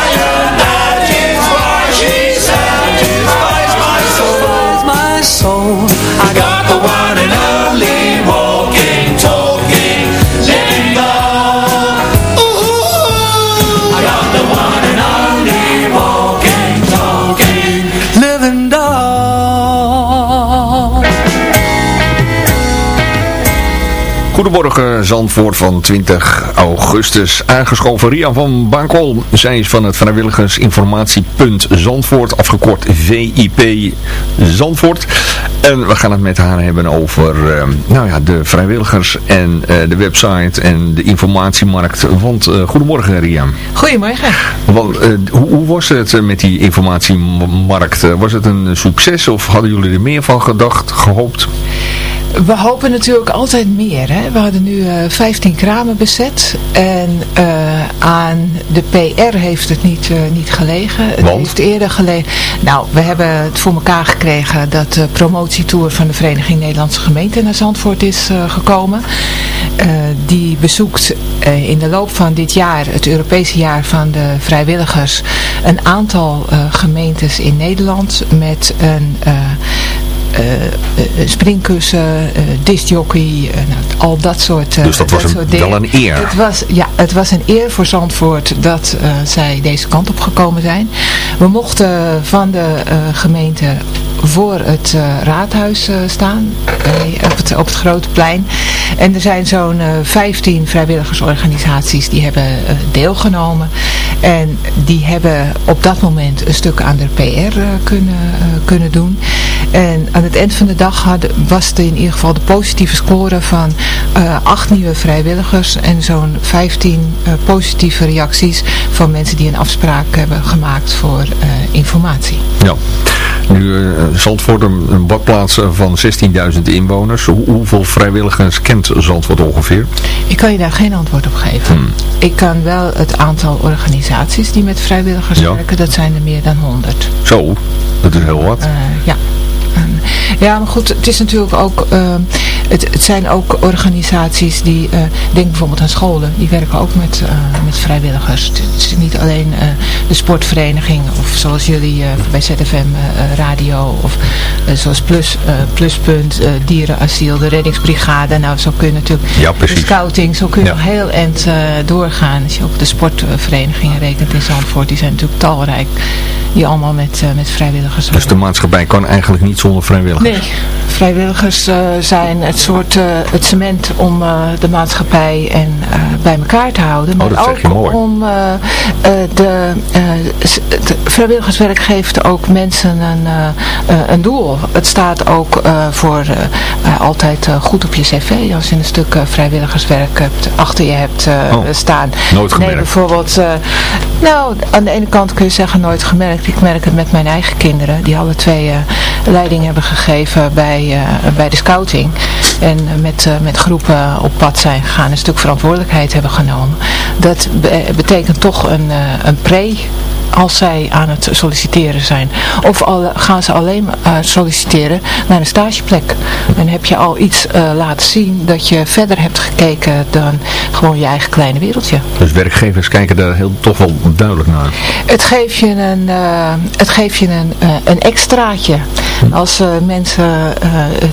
[SPEAKER 7] Goedemorgen Zandvoort van 20 augustus. Aangeschoven Rian van Bankel. Zij is van het vrijwilligersinformatiepunt Zandvoort, afgekort VIP Zandvoort. En we gaan het met haar hebben over eh, nou ja, de vrijwilligers en eh, de website en de informatiemarkt. Want eh, goedemorgen Rian.
[SPEAKER 15] Goedemorgen.
[SPEAKER 7] Want, hoe, hoe was het met die informatiemarkt? Was het een succes of hadden jullie er meer van gedacht, gehoopt?
[SPEAKER 15] We hopen natuurlijk altijd meer. Hè? We hadden nu eh 15 kramen bezet. En eh, aan de PR heeft het niet, eh, niet gelegen. Het
[SPEAKER 7] Want?
[SPEAKER 15] heeft eerder gelegen. Nou, we hebben het voor elkaar gekregen dat de promotietour van de Vereniging Nederlandse Gemeenten naar Zandvoort is eh, gekomen. Eh, die bezoekt eh, in de loop van dit jaar, het Europese jaar van de vrijwilligers, een aantal eh, gemeentes in Nederland met een... eh, eh, springkussen, eh discjockey, nou, al dat soort
[SPEAKER 7] Dus dat was een- wel een eer.
[SPEAKER 15] Het was, ja, het was een eer voor Zandvoort dat zij deze kant op gekomen zijn. We mochten van de gemeente voor het eh, raadhuis eh, staan, bij- op, het, op het grote plein. En er zijn zo'n eh 15 vrijwilligersorganisaties die hebben deelgenomen. En die hebben op dat moment een stuk aan de PR kunnen, kunnen doen. En aan het eind van de dag was het in ieder geval de positieve score van acht nieuwe vrijwilligers en zo'n 15 eh, positieve reacties van mensen die een afspraak hebben gemaakt voor informatie.
[SPEAKER 7] Ja. Nu, Zandvoort, een, een badplaats van 16.000 inwoners. Hoe- hoeveel vrijwilligers kent Zandvoort ongeveer?
[SPEAKER 15] Ik kan je daar geen antwoord op geven.
[SPEAKER 7] Hmm.
[SPEAKER 15] Ik kan wel het aantal organisaties die met vrijwilligers
[SPEAKER 7] Ja.
[SPEAKER 15] werken, dat zijn er meer dan 100.
[SPEAKER 7] Zo, dat is heel wat.
[SPEAKER 15] Eh, ja. Ja, maar goed, het is natuurlijk ook, eh, het, het zijn ook organisaties die, eh, denk bijvoorbeeld aan scholen, die werken ook met, eh, met vrijwilligers. Het is niet alleen eh, de sportvereniging of zoals jullie bij ZFM Radio of zoals Plus, Pluspunt, Dierenasiel, de reddingsbrigade. Nou, zo kun je natuurlijk
[SPEAKER 7] Ja, precies.
[SPEAKER 15] de scouting, zo kun je
[SPEAKER 7] Ja.
[SPEAKER 15] nog heel eind doorgaan. Als je ook de sportverenigingen rekent in Zandvoort, die zijn natuurlijk talrijk. Die allemaal met, eh, met vrijwilligers
[SPEAKER 7] Dus de maatschappij kan eigenlijk niet zonder vrijwilligers.
[SPEAKER 15] Nee, vrijwilligers zijn het soort eh, het cement om eh, de maatschappij en eh, bij elkaar te houden. Maar
[SPEAKER 7] Oh, dat zeg
[SPEAKER 15] ook
[SPEAKER 7] je mooi.
[SPEAKER 15] om de, het vrijwilligerswerk geeft ook mensen een, een doel. Het staat ook voor altijd goed op je cv. Als je een stuk vrijwilligerswerk hebt, achter je hebt
[SPEAKER 7] Oh,
[SPEAKER 15] staan.
[SPEAKER 7] nooit gemerkt.
[SPEAKER 15] Nee, bijvoorbeeld, nou, aan de ene kant kun je zeggen nooit gemerkt. Ik merk het met mijn eigen kinderen, die alle twee leiding hebben gegeven bij, bij de scouting. En eh, met, eh, met groepen op pad zijn gegaan, een stuk verantwoordelijkheid hebben genomen. Dat be- betekent toch een, eh, een pre als zij aan het solliciteren zijn. Of al, gaan ze alleen uh, solliciteren naar een stageplek. En heb je al iets uh, laten zien dat je verder hebt gekeken dan gewoon je eigen kleine wereldje.
[SPEAKER 7] Dus werkgevers kijken daar heel, toch wel duidelijk naar.
[SPEAKER 15] Het geeft je een, uh, het geeft je een, een extraatje. Als mensen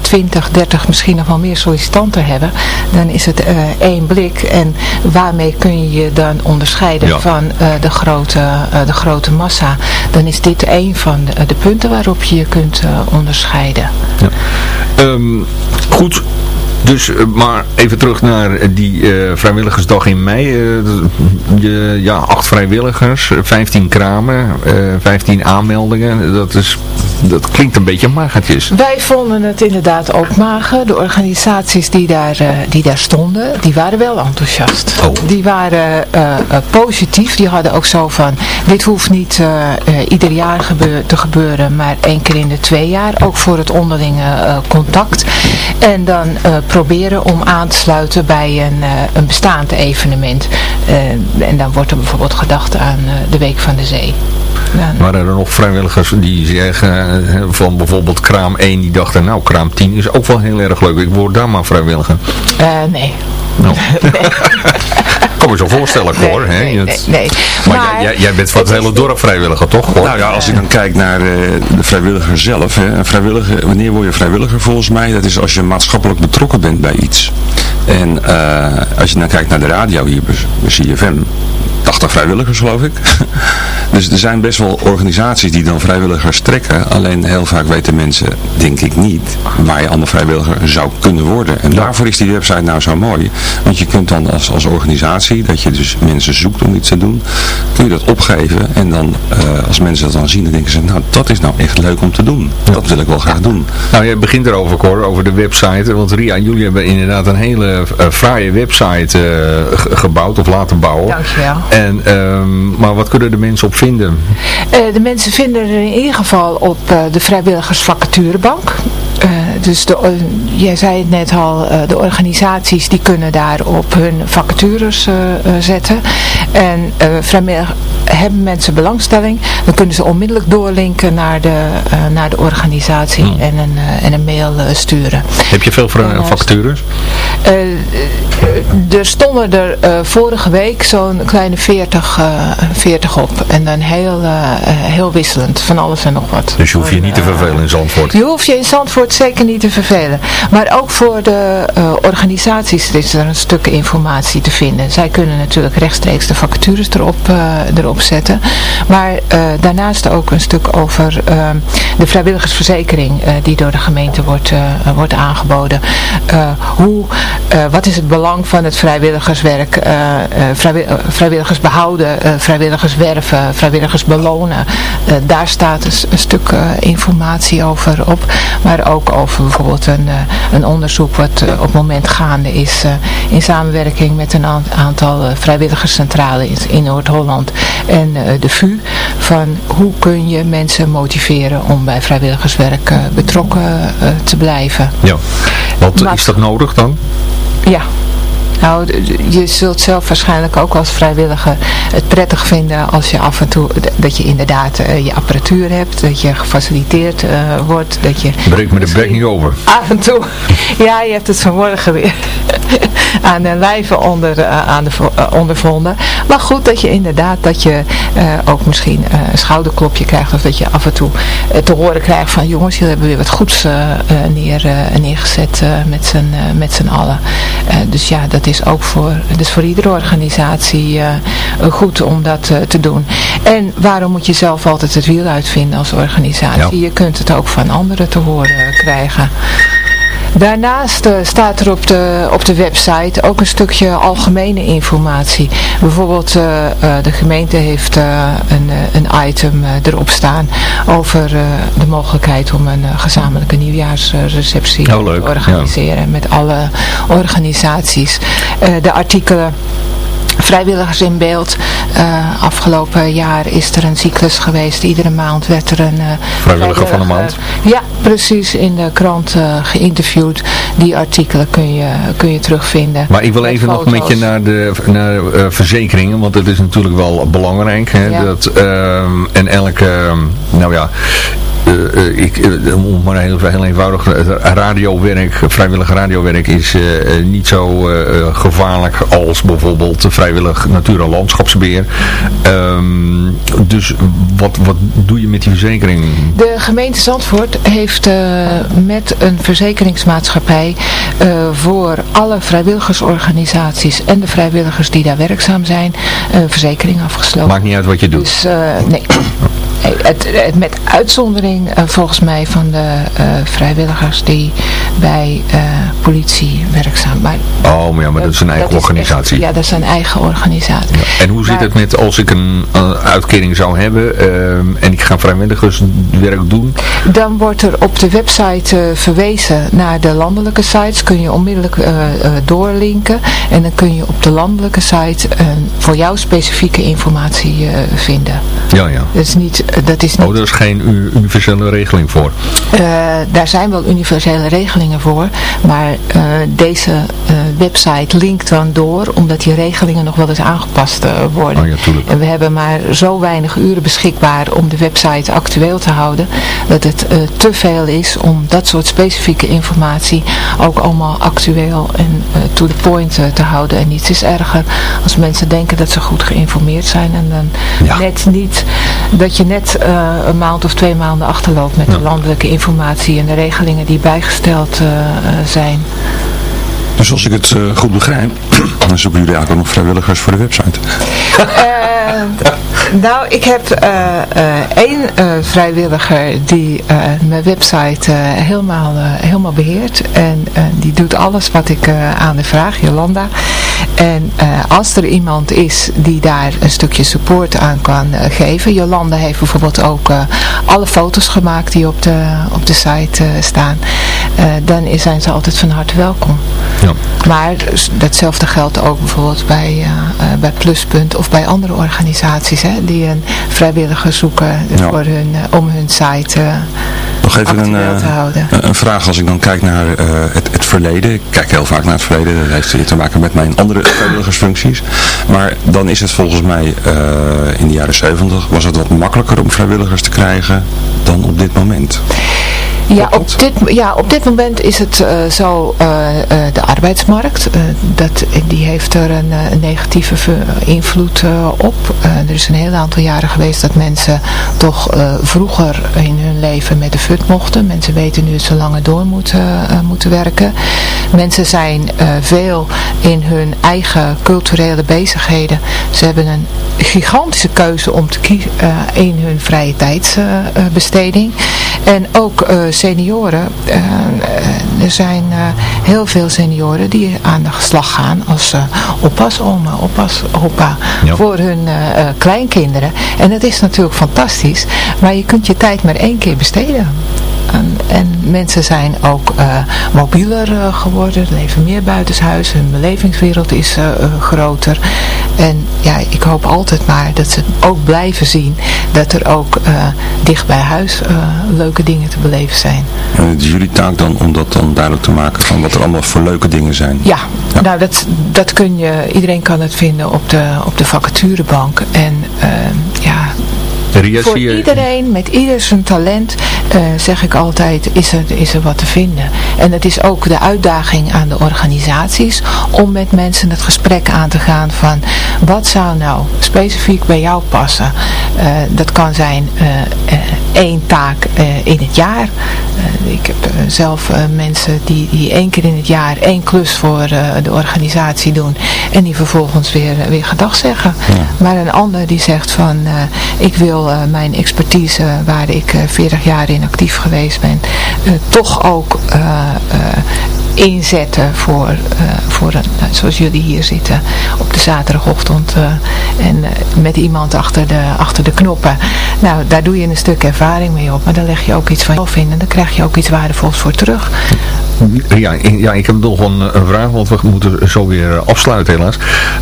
[SPEAKER 15] 20, 30, misschien nog wel meer sollicitanten hebben, dan is het één blik. En waarmee kun je je dan onderscheiden ja. van de, grote, de grote massa? Dan is dit een van de, punten waarop je je kunt onderscheiden.
[SPEAKER 7] Ja. Um, goed, dus, maar even terug naar die uh, vrijwilligersdag in mei. Uh, je, ja, acht vrijwilligers, 15 kramen, uh, 15 aanmeldingen. Dat, is, dat klinkt een beetje magertjes.
[SPEAKER 15] Wij vonden het inderdaad ook mager. De organisaties die daar, die daar stonden, die waren wel enthousiast.
[SPEAKER 7] Oh.
[SPEAKER 15] Die waren positief. Die hadden ook zo van, dit hoeft niet ieder jaar gebeur, te gebeuren, maar één keer in de twee jaar. Ook voor het onderlinge contact. En dan proberen om aan te sluiten bij een, uh, een bestaand evenement. Uh, en dan wordt er bijvoorbeeld gedacht aan uh, de Week van de Zee.
[SPEAKER 7] Ja, Waren er nog vrijwilligers die zeggen van bijvoorbeeld kraam 1 die dachten nou kraam 10 is ook wel heel erg leuk. Ik word daar maar vrijwilliger.
[SPEAKER 15] nee.
[SPEAKER 7] No. nee. kan me zo voorstellen,
[SPEAKER 15] nee,
[SPEAKER 7] hoor.
[SPEAKER 15] Nee,
[SPEAKER 7] hè?
[SPEAKER 15] nee, nee.
[SPEAKER 7] Maar, maar jij, jij, bent van het, het hele dorp vrijwilliger, toch? Hoor?
[SPEAKER 8] Nou ja, als ik dan kijk naar uh, de vrijwilliger zelf. Hè, een vrijwilliger, wanneer word je vrijwilliger volgens mij? Dat is als je maatschappelijk betrokken bent bij iets. En uh, als je dan kijkt naar de radio hier bij CFM, 80 vrijwilligers geloof ik. dus er zijn best wel organisaties die dan vrijwilligers trekken. Alleen heel vaak weten mensen, denk ik niet, waar je allemaal vrijwilliger zou kunnen worden. En daarvoor is die website nou zo mooi. Want je kunt dan als, als organisatie, dat je dus mensen zoekt om iets te doen, kun je dat opgeven. En dan uh, als mensen dat dan zien, dan denken ze, nou dat is nou echt leuk om te doen. Dat wil ik wel graag doen.
[SPEAKER 7] Nou, jij begint erover, Cor, over de website. Want Ria en jullie hebben inderdaad een hele uh, fraaie website uh, gebouwd of laten bouwen.
[SPEAKER 15] Dankjewel.
[SPEAKER 7] En, um, maar wat kunnen de mensen op vinden?
[SPEAKER 15] Uh, de mensen vinden er in ieder geval op uh, de vrijwilligersvacaturebank. Uh, dus de, jij zei het net al, de organisaties die kunnen daar op hun vacatures zetten. En vrijwillig hebben mensen belangstelling, dan kunnen ze onmiddellijk doorlinken naar de, naar de organisatie hmm. en, een, en een mail sturen.
[SPEAKER 7] Heb je veel vacatures?
[SPEAKER 15] er stonden er vorige week zo'n kleine 40, uh, 40 op. En dan heel, heel wisselend, van alles en nog wat.
[SPEAKER 7] Dus je hoeft je niet te vervelen in Zandvoort?
[SPEAKER 15] Je hoeft je in Zandvoort zeker niet te vervelen. Maar ook voor de organisaties is er een stuk informatie te vinden. Zij kunnen natuurlijk rechtstreeks de vacatures erop, erop zetten. Maar daarnaast ook een stuk over de vrijwilligersverzekering die door de gemeente wordt, wordt aangeboden. hoe, wat is het belang van het vrijwilligerswerk? vrijwillig, vrijwilligers behouden, vrijwilligers werven, vrijwilligers belonen. Daar staat een, een stuk informatie over op. Maar ook over bijvoorbeeld een, een onderzoek wat op het moment gaande is in samenwerking met een aantal vrijwilligerscentrales in Noord-Holland en de VU. Van hoe kun je mensen motiveren om bij vrijwilligerswerk betrokken te blijven.
[SPEAKER 7] Ja, wat maar, is dat nodig dan?
[SPEAKER 15] Ja, nou, je zult zelf waarschijnlijk ook als vrijwilliger het prettig vinden als je af en toe, dat je inderdaad uh, je apparatuur hebt, dat je gefaciliteerd uh, wordt, dat je...
[SPEAKER 7] Breek me de bek niet over.
[SPEAKER 15] Af en toe, ja, je hebt het vanmorgen weer aan de lijve onder, uh, aan de, ondervonden. Maar goed, dat je inderdaad, dat je ook misschien een schouderklopje krijgt of dat je af en toe te horen krijgt van jongens, jullie hebben weer wat goeds neer, neergezet met z'n allen. dus ja, dat is ook voor, dus voor iedere organisatie uh, goed om dat uh, te doen. En waarom moet je zelf altijd het wiel uitvinden als organisatie? Ja. Je kunt het ook van anderen te horen krijgen. Daarnaast uh, staat er op de, op de website ook een stukje algemene informatie. Bijvoorbeeld uh, uh, de gemeente heeft een, een item erop staan over de mogelijkheid om een gezamenlijke nieuwjaarsreceptie
[SPEAKER 7] oh,
[SPEAKER 15] te organiseren
[SPEAKER 7] ja.
[SPEAKER 15] met alle organisaties. de artikelen vrijwilligers in beeld. Eh, afgelopen jaar is er een cyclus geweest. Iedere maand werd er een uh,
[SPEAKER 7] vrijwilliger van de maand.
[SPEAKER 15] Ja, precies. In de krant geïnterviewd. Die artikelen kun je, kun je terugvinden.
[SPEAKER 7] Maar ik wil even nog met je naar de naar, verzekeringen. Want dat is natuurlijk wel belangrijk. Hè,
[SPEAKER 15] Ja.
[SPEAKER 7] dat, ehm, en elke, nou ja, eh, ik, eh, om maar heel, heel eenvoudig, radiowerk, vrijwillig radiowerk is niet zo gevaarlijk als bijvoorbeeld vrijwillig natuur- en landschapsbeheer. Ehm, dus wat, wat doe je met die verzekering?
[SPEAKER 15] De gemeente Zandvoort heeft met een verzekeringsmaatschappij voor alle vrijwilligersorganisaties en de vrijwilligers die daar werkzaam zijn, een verzekering afgesloten.
[SPEAKER 7] Maakt niet uit wat je doet.
[SPEAKER 15] Dus nee. Het, het, met uitzondering eh, volgens mij van de eh, vrijwilligers die bij eh, politie werkzaam zijn.
[SPEAKER 7] Oh, maar ja, maar dat is een eigen
[SPEAKER 15] dat
[SPEAKER 7] organisatie.
[SPEAKER 15] echt- ja, dat is een eigen organisatie.
[SPEAKER 7] En hoe zit
[SPEAKER 15] Maar-
[SPEAKER 7] het met als ik een uitkering zou hebben en ik ga vrijwilligerswerk doen?
[SPEAKER 15] Dan wordt er op de website verwezen naar de landelijke sites. Kun je onmiddellijk doorlinken. En dan kun je op de landelijke site voor jou specifieke informatie vinden.
[SPEAKER 7] Ja, ja.
[SPEAKER 15] Dat is niet... eh, Dat is niet
[SPEAKER 7] Oh, daar is geen universele regeling voor.
[SPEAKER 15] Eh, daar zijn wel universele regelingen voor, maar eh, deze website linkt dan door, omdat die regelingen nog wel eens aangepast worden.
[SPEAKER 7] Oh ja, tuurlijk.
[SPEAKER 15] En we hebben maar zo weinig uren beschikbaar om de website actueel te houden, dat het te veel is om dat soort specifieke informatie ook allemaal actueel en to the point te houden. En niets is erger als mensen denken dat ze goed geïnformeerd zijn en dan net niet, dat je net eh, een maand of twee maanden achterloopt met de landelijke informatie en de regelingen die bijgesteld eh, zijn.
[SPEAKER 8] Dus als ik het eh, goed begrijp, dan zoeken jullie eigenlijk ook nog vrijwilligers voor de website.
[SPEAKER 15] Nou, ik heb één vrijwilliger die mijn website helemaal, helemaal beheert. En die doet alles wat ik aan de vraag, Jolanda. En eh, als er iemand is die daar een stukje support aan kan eh, geven. Jolanda heeft bijvoorbeeld ook eh, alle foto's gemaakt die op de, op de site staan. Dan zijn ze altijd van harte welkom.
[SPEAKER 7] Ja.
[SPEAKER 15] Maar dus datzelfde geldt ook bijvoorbeeld bij, bij Pluspunt of bij andere organisaties hè, die een vrijwilliger zoeken
[SPEAKER 8] Ja.
[SPEAKER 15] voor hun, om hun site
[SPEAKER 8] Nog even een, eh, een- een vraag als ik dan kijk naar eh, het, het verleden. Ik kijk heel vaak naar het verleden. Dat heeft weer te maken met mijn andere vrijwilligersfuncties. Maar dan is het volgens mij eh, in de jaren 70 was het wat makkelijker om vrijwilligers te krijgen dan op dit moment.
[SPEAKER 15] Ja op, dit, ja, op dit moment is het eh, zo, eh, de arbeidsmarkt, dat, die heeft er een, een negatieve invloed op. Er is een heel aantal jaren geweest dat mensen toch vroeger in hun leven met de fut mochten. Mensen weten nu dat ze langer door moeten, moeten werken. Mensen zijn veel in hun eigen culturele bezigheden. Ze hebben een gigantische keuze om te kiezen in hun vrije tijdsbesteding. En ook eh, senioren. eh, er zijn eh, heel veel senioren die aan de slag gaan als eh oppas, oma, oppas, opa
[SPEAKER 7] Ja.
[SPEAKER 15] voor hun kleinkinderen. En dat is natuurlijk fantastisch. Maar je kunt je tijd maar één keer besteden. En, en mensen zijn ook eh, mobieler eh, geworden, leven meer buitenshuis, hun belevingswereld is eh, groter. En ja, ik hoop altijd maar dat ze ook blijven zien dat er ook dicht bij huis leuke dingen te beleven zijn.
[SPEAKER 8] En het is jullie taak dan om dat dan duidelijk te maken van wat er allemaal voor leuke dingen zijn.
[SPEAKER 15] Ja, nou dat, dat kun je, iedereen kan het vinden op de, op de vacaturebank. En ja,
[SPEAKER 7] Ria,
[SPEAKER 15] voor
[SPEAKER 7] je-
[SPEAKER 15] iedereen, met ieder zijn talent, eh, zeg ik altijd, is er, is er wat te vinden. En het is ook de uitdaging aan de organisaties om met mensen het gesprek aan te gaan van wat zou nou specifiek bij jou passen. Eh, dat kan zijn eh, één taak in het jaar. Ik heb zelf mensen die, die één keer in het jaar één klus voor de organisatie doen en die vervolgens weer, weer gedag zeggen. Maar een ander die zegt van ik wil eh, mijn expertise waar ik eh, 40 jaar in actief geweest ben, eh, toch ook eh, eh, inzetten voor, eh, voor een, nou, zoals jullie hier zitten op de zaterdagochtend eh, en eh, met iemand achter de, achter de knoppen. Nou, daar doe je een stuk ervaring mee op, maar dan leg je ook iets van jezelf in en dan krijg je ook iets waardevols voor terug.
[SPEAKER 7] Ja, ja, ik heb nog een, een vraag, want we moeten zo weer eh, afsluiten helaas.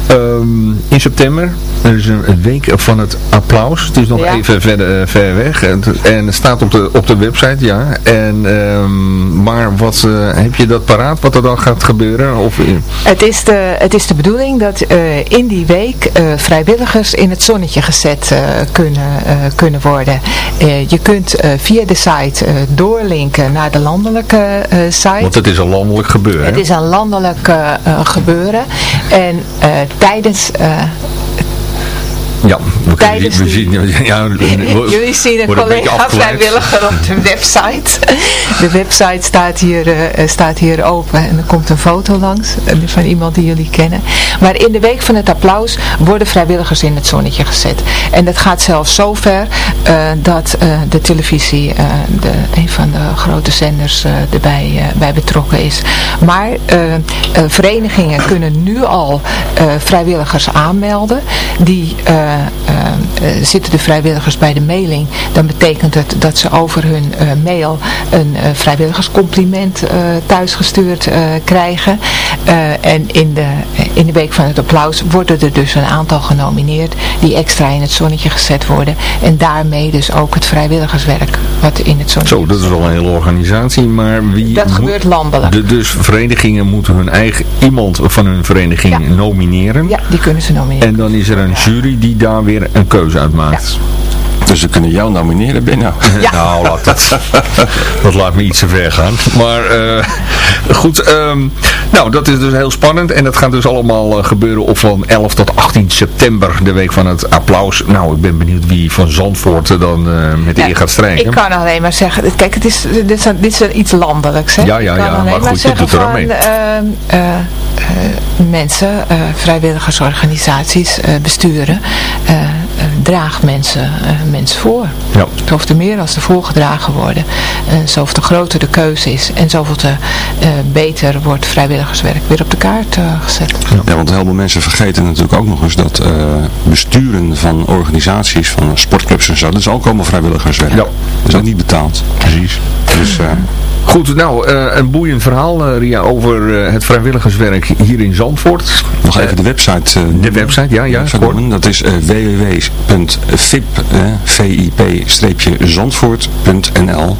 [SPEAKER 7] Ehm, in september, er is een, week van het applaus. Het is nog
[SPEAKER 15] Ja.
[SPEAKER 7] even verder, eh, ver weg. En, het- en het staat op de, op de website, ja. En, ehm, maar wat, eh, heb je dat paraat, wat er dan gaat gebeuren? Of, in-
[SPEAKER 15] Het is de, het is de bedoeling dat in die week vrijwilligers in het zonnetje gezet kunnen, kunnen worden. Je kunt via de site doorlinken naar de landelijke site.
[SPEAKER 7] Want het is een landelijk gebeuren.
[SPEAKER 15] Het is een landelijk eh, eh, gebeuren. En eh, tijdens...
[SPEAKER 7] Ja, we, kunnen- zien... Ja, we-
[SPEAKER 15] Jullie zien een collega vrijwilliger op de website. De website staat hier, eh, eh, staat hier open en er komt een foto langs eh, van iemand die jullie kennen. Maar in de week van het applaus worden vrijwilligers in het zonnetje gezet. En dat gaat zelfs zo ver dat de televisie, de, een van de grote zenders, erbij bij betrokken is. Maar verenigingen kunnen nu al vrijwilligers aanmelden. Die zitten de vrijwilligers bij de mailing. Dan betekent het dat ze over hun eh, mail een eh, vrijwilligerscompliment eh, thuisgestuurd eh, krijgen. Eh, en in de, in de week van het applaus worden er dus een aantal genomineerd die extra in het zonnetje gezet worden. En daarmee dus ook het vrijwilligerswerk wat in het zonnetje
[SPEAKER 7] Zo, dat is al een hele organisatie, maar wie...
[SPEAKER 15] Dat
[SPEAKER 7] moet-
[SPEAKER 15] gebeurt landelijk.
[SPEAKER 7] De, dus verenigingen moeten hun eigen, iemand van hun vereniging nomineren.
[SPEAKER 15] Ja, die kunnen ze nomineren.
[SPEAKER 7] En dan is er een jury die daar weer een keuze uit maakt.
[SPEAKER 8] Dus we kunnen jou nomineren, Benno.
[SPEAKER 7] Nou, laat dat, dat laat me iets te ver gaan. Maar eh, goed, ehm, nou dat is dus heel spannend. En dat gaat dus allemaal eh, gebeuren op van 11 tot 18 september, de week van het applaus. Nou, ik ben benieuwd wie van Zandvoort er dan eh, met de
[SPEAKER 15] Ja,
[SPEAKER 7] eer gaat strijken.
[SPEAKER 15] Ik kan alleen maar zeggen, kijk, het is, dit, is, dit is iets landelijks. Hè?
[SPEAKER 7] Ja, ja, ja, maar goed, je
[SPEAKER 15] zeggen
[SPEAKER 7] doet er aan mee.
[SPEAKER 15] ehm, eh, eh, mensen, eh, vrijwilligersorganisaties, eh, besturen, eh, eh, draag mensen, eh, mensen voor.
[SPEAKER 7] Ja.
[SPEAKER 15] Zoveel te meer als er voorgedragen worden, eh, zoveel te groter de keuze is en zoveel te eh, beter wordt vrijwilligerswerk weer op de kaart eh, gezet.
[SPEAKER 8] Ja, want heel veel mensen vergeten natuurlijk ook nog eens dat eh, besturen van organisaties, van sportclubs en zo, dat is ook allemaal vrijwilligerswerk.
[SPEAKER 7] Ja.
[SPEAKER 8] Dat is ook niet betaald.
[SPEAKER 7] Precies.
[SPEAKER 8] Dus, eh,
[SPEAKER 7] Goed, nou, eh, een boeiend verhaal, eh, Ria, over eh, het vrijwilligerswerk hier in Zandvoort.
[SPEAKER 8] nog even de website. eh,
[SPEAKER 7] De website, ja, ja,
[SPEAKER 8] website. Dat is eh, www.vip-zandvoort.nl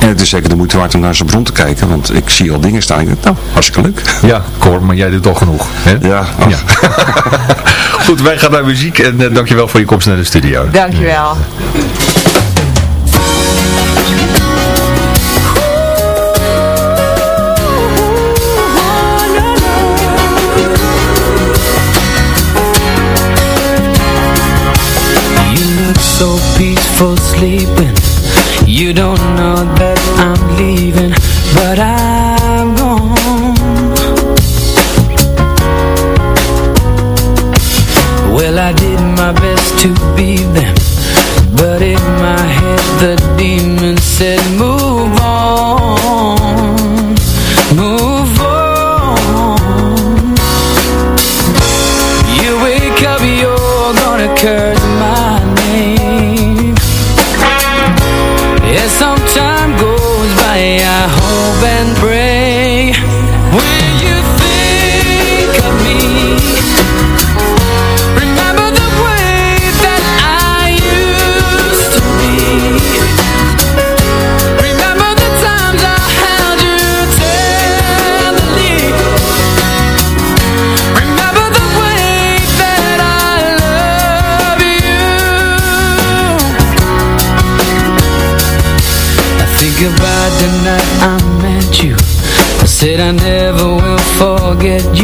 [SPEAKER 8] En het is zeker de moeite waard om naar zijn bron te kijken, want ik zie al dingen staan. Ik denk, nou, hartstikke leuk.
[SPEAKER 7] Ja, Cor, maar jij doet toch genoeg. Hè?
[SPEAKER 8] Ja,
[SPEAKER 7] ja. Goed, wij gaan naar muziek en eh, dankjewel voor je komst naar de studio.
[SPEAKER 15] Dankjewel.
[SPEAKER 16] You so peaceful sleeping. You don't know that I'm leaving But I'm forget you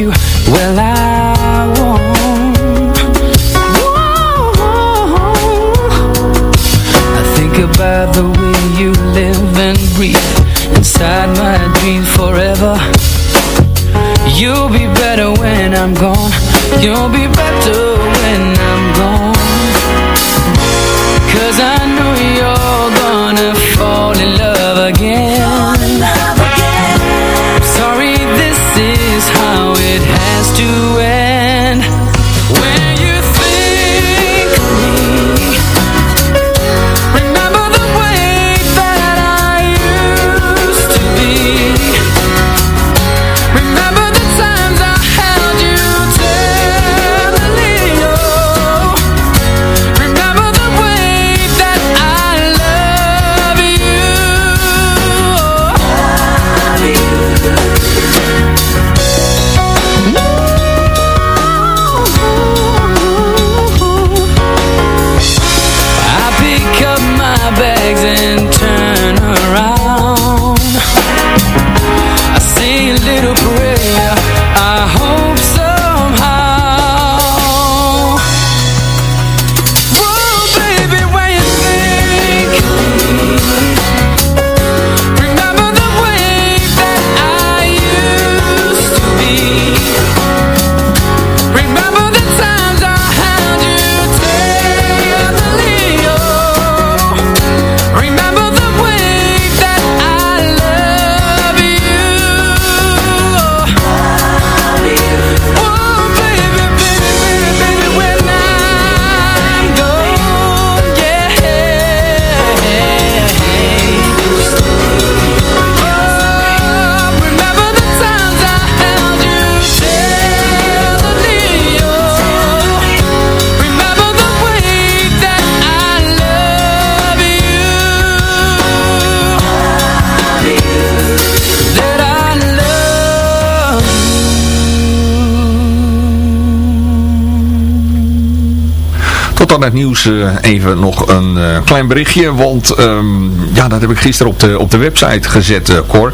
[SPEAKER 7] nieuws eh, even nog een eh, klein berichtje, want ehm, ja, dat heb ik gisteren op de, op de website gezet, eh, Cor.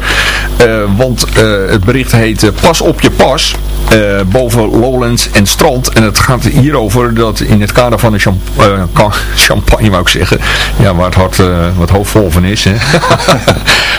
[SPEAKER 7] Want het bericht heet Pas op je pas, boven Lowlands en strand. En het gaat hierover dat in het kader van de champ ka- champagne, wou ik zeggen, ja, waar het hart wat hoofdvol van is. Hè.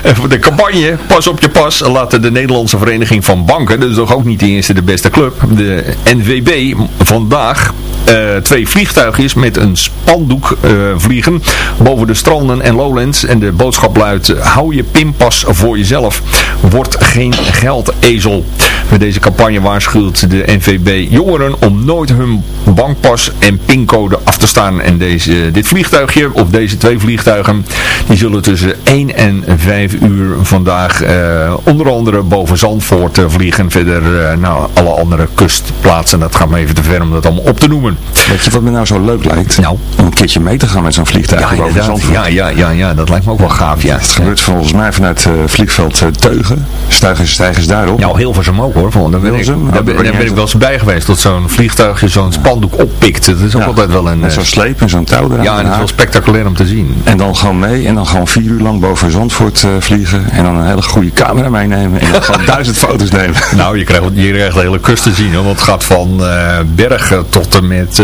[SPEAKER 7] de campagne Pas op je pas laten de Nederlandse Vereniging van Banken, is toch ook niet de eerste de beste club, de NVB, vandaag eh, twee vliegtuigjes met een spandoek eh, vliegen boven de stranden en lowlands. En de boodschap luidt, hou je pinpas voor jezelf. Word geen geldezel. Met deze campagne waarschuwt de NVB jongeren om nooit hun bankpas en pincode af te staan. En deze, dit vliegtuigje, of deze twee vliegtuigen, die zullen tussen 1 en 5 uur vandaag eh, onder andere boven Zandvoort eh, vliegen. Verder eh, nou, alle andere kustplaatsen, dat gaat me even te ver om dat allemaal op te noemen.
[SPEAKER 8] Weet je wat me nou zo leuk lijkt?
[SPEAKER 7] Nou.
[SPEAKER 8] Om een keertje mee te gaan met zo'n vliegtuig
[SPEAKER 7] Ja,
[SPEAKER 8] boven. Zandvoort.
[SPEAKER 7] Ja, ja, ja, ja, dat lijkt me ook wel gaaf, ja.
[SPEAKER 8] Het gebeurt volgens mij vanuit eh, vliegveld eh, Teugen. Stijgen, stijgen ze daarop.
[SPEAKER 7] Ja, Hilversum ook hoor. Van, daar ben, ik,
[SPEAKER 8] Hilversum?
[SPEAKER 7] daar, ben, daar ik wel eens bij geweest. Dat zo'n vliegtuigje zo'n spandoek oppikt. Dat is ook
[SPEAKER 8] Ja.
[SPEAKER 7] altijd wel een...
[SPEAKER 8] Met
[SPEAKER 7] eh,
[SPEAKER 8] zo'n sleep en zo'n touw eraan.
[SPEAKER 7] ja, en dat is wel spectaculair om te zien.
[SPEAKER 8] En dan gewoon mee en dan gewoon vier uur lang boven Zandvoort eh, vliegen. En dan een hele goede camera meenemen. En dan gewoon duizend foto's nemen.
[SPEAKER 7] Nou, je krijgt, je krijgt de hele kust te zien. Hoor, want het gaat van eh, Bergen tot en met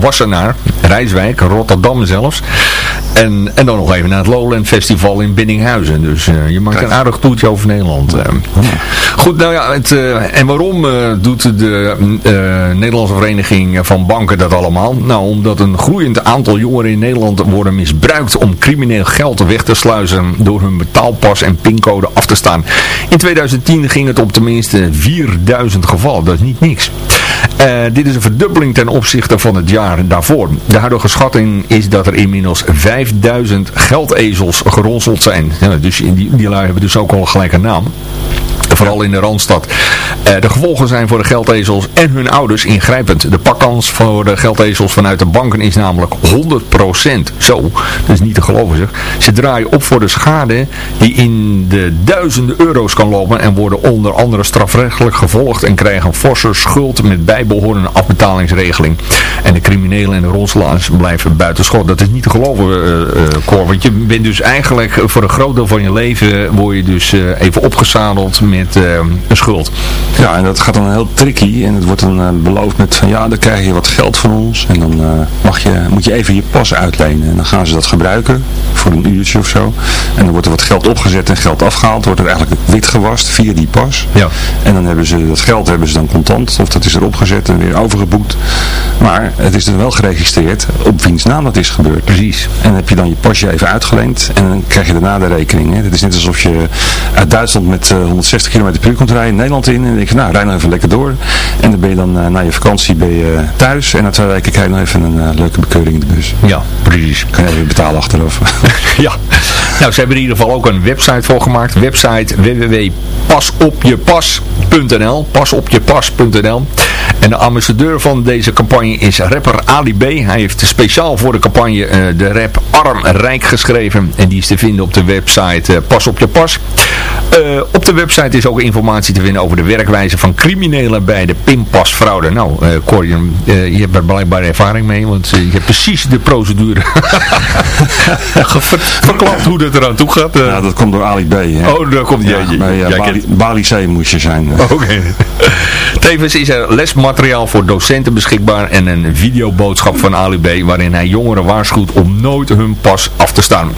[SPEAKER 7] Wassenaar, Rijswijk, Rotterdam zelfs. En, en dan nog even naar het Lowland Festival in Biddinghuizen. Dus je maakt een aardig toertje over Nederland. Goed, nou ja, het, eh, en waarom eh, doet de eh, Nederlandse Vereniging van Banken dat allemaal? Nou, omdat een groeiend aantal jongeren in Nederland worden misbruikt om crimineel geld weg te sluizen door hun betaalpas en pincode af te staan. In 2010 ging het om tenminste 4000 gevallen, dat is niet niks. Dit is een verdubbeling ten opzichte van het jaar daarvoor. De huidige schatting is dat er inmiddels 5000 geldezels geronseld zijn. Dus die, die lui hebben dus ook al gelijk een naam. Vooral in de Randstad. Eh, de gevolgen zijn voor de geldezels en hun ouders ingrijpend. De pakkans voor de geldezels vanuit de banken is namelijk 100%. Zo, dat is niet te geloven zeg. Ze draaien op voor de schade die in de duizenden euro's kan lopen en worden onder andere strafrechtelijk gevolgd en krijgen een forse schuld met bijbehorende afbetalingsregeling. En de criminelen en de ronselaars blijven buitenschot. Dat is niet te geloven, eh, Cor. Want je bent dus eigenlijk voor een groot deel van je leven word je dus even opgezadeld met eh, een schuld.
[SPEAKER 8] Ja, en dat gaat dan heel tricky. En het wordt dan eh, beloofd met van ja, dan krijg je wat geld van ons. En dan eh, mag je, moet je even je pas uitlenen. En dan gaan ze dat gebruiken voor een uurtje of zo. En dan wordt er wat geld opgezet en geld afgehaald. Wordt er eigenlijk wit gewast via die pas.
[SPEAKER 7] Ja.
[SPEAKER 8] En dan hebben ze dat geld hebben ze dan contant. Of dat is erop gezet en weer overgeboekt. Maar het is dan wel geregistreerd op wiens naam dat is gebeurd.
[SPEAKER 7] Precies.
[SPEAKER 8] En dan heb je dan je pasje even uitgeleend. En dan krijg je daarna de rekening. Hè. Het is net alsof je uit Duitsland met eh, 160 km per uur komt rijden. Nederland in. En dan denk je, nou, rij nog even lekker door. En dan ben je dan eh, na je vakantie ben je eh, thuis. En na twee weken krijg je nog even een eh, leuke bekeuring in de bus.
[SPEAKER 7] Ja, precies.
[SPEAKER 8] Kan je even betalen achteraf.
[SPEAKER 7] Ja. Nou, ze hebben in ieder geval ook een website voor gemaakt. Website www.pasopjepas.nl Pasopjepas.nl En de ambassadeur van deze campagne is rapper Ali B. Hij heeft speciaal voor de campagne eh, de rap Arm Rijk geschreven. En die is te vinden op de website eh, Pas op je pas. Eh, op de website is ook informatie te vinden over de werkwijze van criminelen bij de pinpasfraude. Nou, eh Cor, je, je hebt er blijkbaar ervaring mee, want je hebt precies de procedure Ver- verklapt hoe dat eraan toe gaat. eh.
[SPEAKER 8] Ja, dat komt door Ali B. Hè?
[SPEAKER 7] Oh, daar komt
[SPEAKER 8] Ja,
[SPEAKER 7] jij.
[SPEAKER 8] bij uh,
[SPEAKER 7] jij
[SPEAKER 8] Bali,
[SPEAKER 7] kent-
[SPEAKER 8] Bali C moest je zijn. eh.
[SPEAKER 7] Oké. Tevens is er lesmateriaal voor docenten beschikbaar en een videoboodschap van Ali B waarin hij jongeren waarschuwt om nooit hun pas af te staan.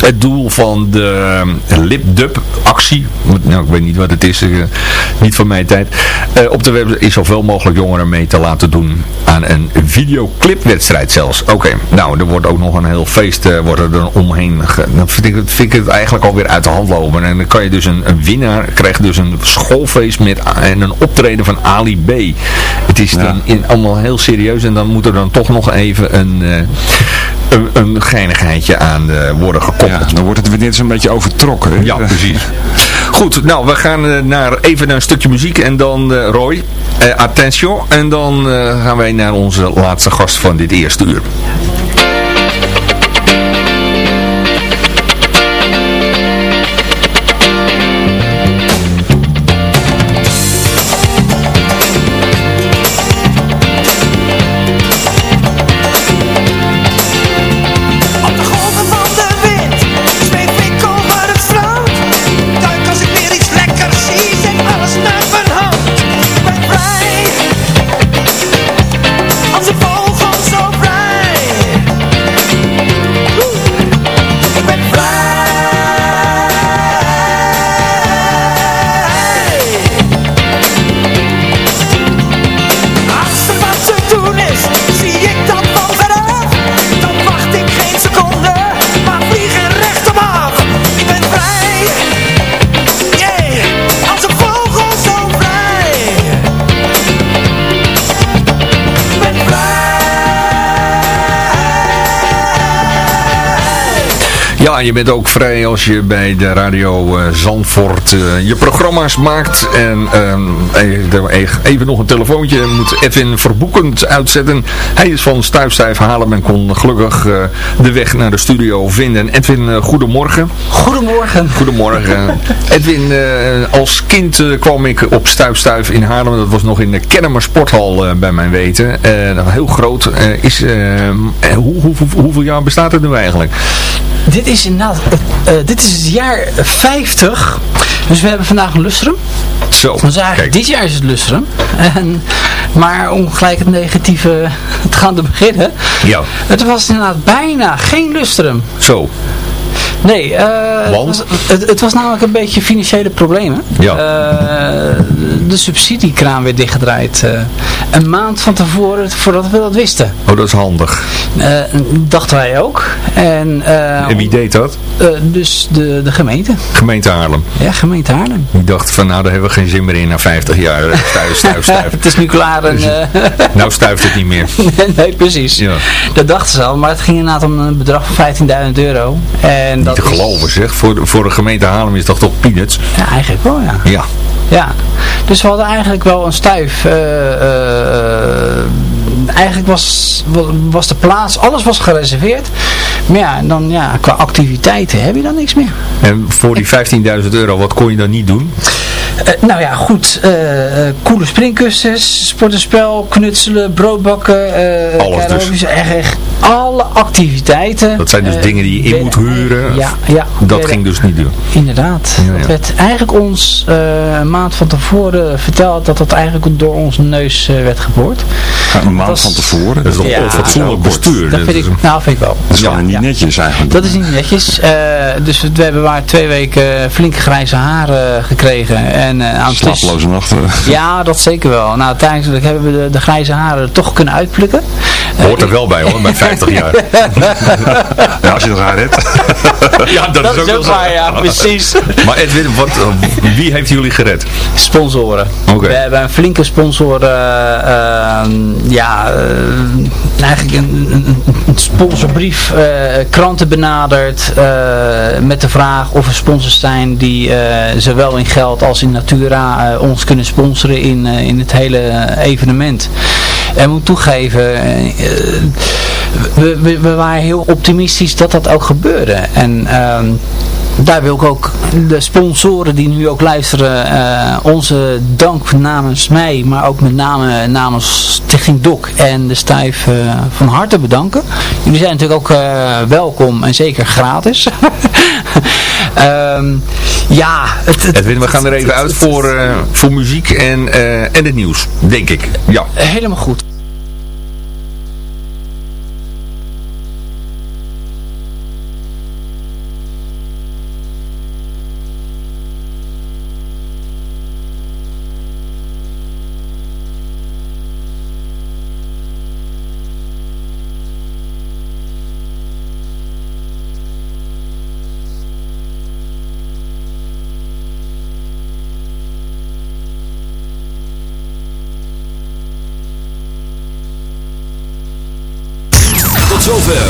[SPEAKER 7] Het doel van de eh, lip-dub actie, nou, ik weet niet wat het is, eh, niet van mijn tijd, eh, op de web is zoveel mogelijk jongeren mee te laten doen aan een videoclipwedstrijd zelfs. Oké, nou, er wordt ook nog een heel feest eh, wordt er dan omheen. ge- Dan vind ik, vind ik het eigenlijk alweer uit de hand lopen. En dan kan je dus een, een winnaar, krijgt dus een schoolfeest met en een optreden van Ali B. Het is dan in, allemaal heel serieus en dan moet er dan toch nog even een, eh, een, een geinigheidje aan eh, worden gekoppeld.
[SPEAKER 8] Ja, dan wordt het weer net zo'n beetje overtrokken. hè?
[SPEAKER 7] Ja, precies. Goed, nou, we gaan eh, naar, even naar een stukje muziek en dan eh, Roy, attention. En dan gaan wij naar onze laatste gast van dit eerste uur. Je bent ook vrij als je bij de radio eh, Zandvoort eh, je programma's maakt. En ehm, even, even nog een telefoontje. Moet Edwin Verboekend uitzetten. Hij is van Stuifstijf Haarlem en kon gelukkig eh, de weg naar de studio vinden. Edwin, goedemorgen.
[SPEAKER 16] Goedemorgen.
[SPEAKER 7] Goedemorgen. Edwin, als kind kwam ik op Stuifstuif in Haarlem. Dat was nog in de Kennemer Sporthal bij mijn weten. Heel groot. Is, hoe, hoe, hoe- hoeveel jaar bestaat het nu eigenlijk?
[SPEAKER 16] Dit is eh, eh, dit is het jaar 50. Dus we hebben vandaag een lustrum.
[SPEAKER 7] Zo,
[SPEAKER 16] Dus eigenlijk dit jaar is het lustrum. En, maar om gelijk het negatieve te gaan te beginnen.
[SPEAKER 7] Ja.
[SPEAKER 16] Het was inderdaad bijna geen lustrum.
[SPEAKER 7] Zo.
[SPEAKER 16] Nee, eh,
[SPEAKER 7] Want?
[SPEAKER 16] Het, was, het, het was namelijk een beetje financiële problemen.
[SPEAKER 7] Ja.
[SPEAKER 16] Eh, de subsidiekraan werd dichtgedraaid. eh, een maand van tevoren, voordat we dat wisten.
[SPEAKER 7] Oh, dat is handig.
[SPEAKER 16] Eh, dachten wij ook. En, eh,
[SPEAKER 7] En wie deed dat?
[SPEAKER 16] dus de, de gemeente.
[SPEAKER 7] Gemeente Haarlem.
[SPEAKER 16] Ja, gemeente Haarlem.
[SPEAKER 7] Die dacht van nou, daar hebben we geen zin meer in na 50 jaar. Stuif, stuif, stuif.
[SPEAKER 16] het is nu klaar. En, eh,
[SPEAKER 7] nou stuift het niet meer.
[SPEAKER 16] nee, precies.
[SPEAKER 7] Ja.
[SPEAKER 16] Dat dachten ze al, maar het ging inderdaad om een bedrag van 15.000 euro. En
[SPEAKER 7] Niet
[SPEAKER 16] dat
[SPEAKER 7] te
[SPEAKER 16] is-
[SPEAKER 7] geloven zeg. Voor de, voor de gemeente Haarlem is dat toch peanuts?
[SPEAKER 16] Ja, eigenlijk wel, ja.
[SPEAKER 7] Ja.
[SPEAKER 16] Ja, dus we hadden eigenlijk wel een stuif. eh, eh, eigenlijk was, was de plaats, alles was gereserveerd. Maar ja, dan ja, qua activiteiten heb je dan niks meer.
[SPEAKER 7] En voor die 15.000 euro, wat kon je dan niet doen?
[SPEAKER 16] Eh, nou ja, goed. eh eh, koele springkussens, sportenspel, knutselen, broodbakken.
[SPEAKER 7] Alles dus.
[SPEAKER 16] echt, echt alle activiteiten.
[SPEAKER 7] Dat zijn dus dingen die je in moet huren.
[SPEAKER 16] Ja, ja.
[SPEAKER 7] Dat ging dus niet doen.
[SPEAKER 16] Inderdaad.
[SPEAKER 7] Ja, ja.
[SPEAKER 16] Het werd eigenlijk ons een maand van tevoren verteld dat dat eigenlijk door onze neus werd geboord.
[SPEAKER 8] Ja, een maand
[SPEAKER 16] was-
[SPEAKER 8] van tevoren.
[SPEAKER 7] Dat is toch
[SPEAKER 16] Ja,
[SPEAKER 7] onfatsoenlijk bestuur.
[SPEAKER 16] Dat vind ik, nou, vind ik wel.
[SPEAKER 8] Dat is gewoon niet netjes eigenlijk.
[SPEAKER 16] Dat is niet netjes. Dus we hebben maar twee weken flinke grijze haren gekregen. En, eh, het is-
[SPEAKER 8] Slapeloze nachten.
[SPEAKER 16] Ja, dat zeker wel. Nou, uiteindelijk hebben we de, de grijze haren toch kunnen uitplukken. Eh,
[SPEAKER 7] Hoort er wel bij hoor, bij
[SPEAKER 17] 50 jaar. ja, als je nog haar hebt.
[SPEAKER 7] ja, dat,
[SPEAKER 16] Dat
[SPEAKER 7] is
[SPEAKER 16] is
[SPEAKER 7] ook
[SPEAKER 16] ook
[SPEAKER 7] wel
[SPEAKER 16] waar, ja, precies.
[SPEAKER 17] Maar Edwin, wat, eh, wie heeft jullie gered?
[SPEAKER 16] Sponsoren.
[SPEAKER 17] Oké.
[SPEAKER 16] We hebben een flinke sponsor, eh, ehm, ja, eh, eigenlijk een, een, een sponsorbrief, eh, kranten benaderd eh, met de vraag of er sponsors zijn die eh, zowel in geld als in natura eh, ons kunnen sponsoren in, eh, in het hele evenement. En moet toegeven, eh, we, we, we waren heel optimistisch dat dat ook gebeurde. En ehm, daar wil ik ook de sponsoren die nu ook luisteren, eh, onze dank namens mij, maar ook met name namens Stichting Dok en de Stijf eh, van harte bedanken. Jullie zijn natuurlijk ook eh, welkom en zeker gratis. Ehm, ja, het, het-
[SPEAKER 7] Edwin, we gaan er even uit voor, voor muziek en, en het nieuws, denk ik. Ja.
[SPEAKER 16] helemaal goed.
[SPEAKER 18] Tot zover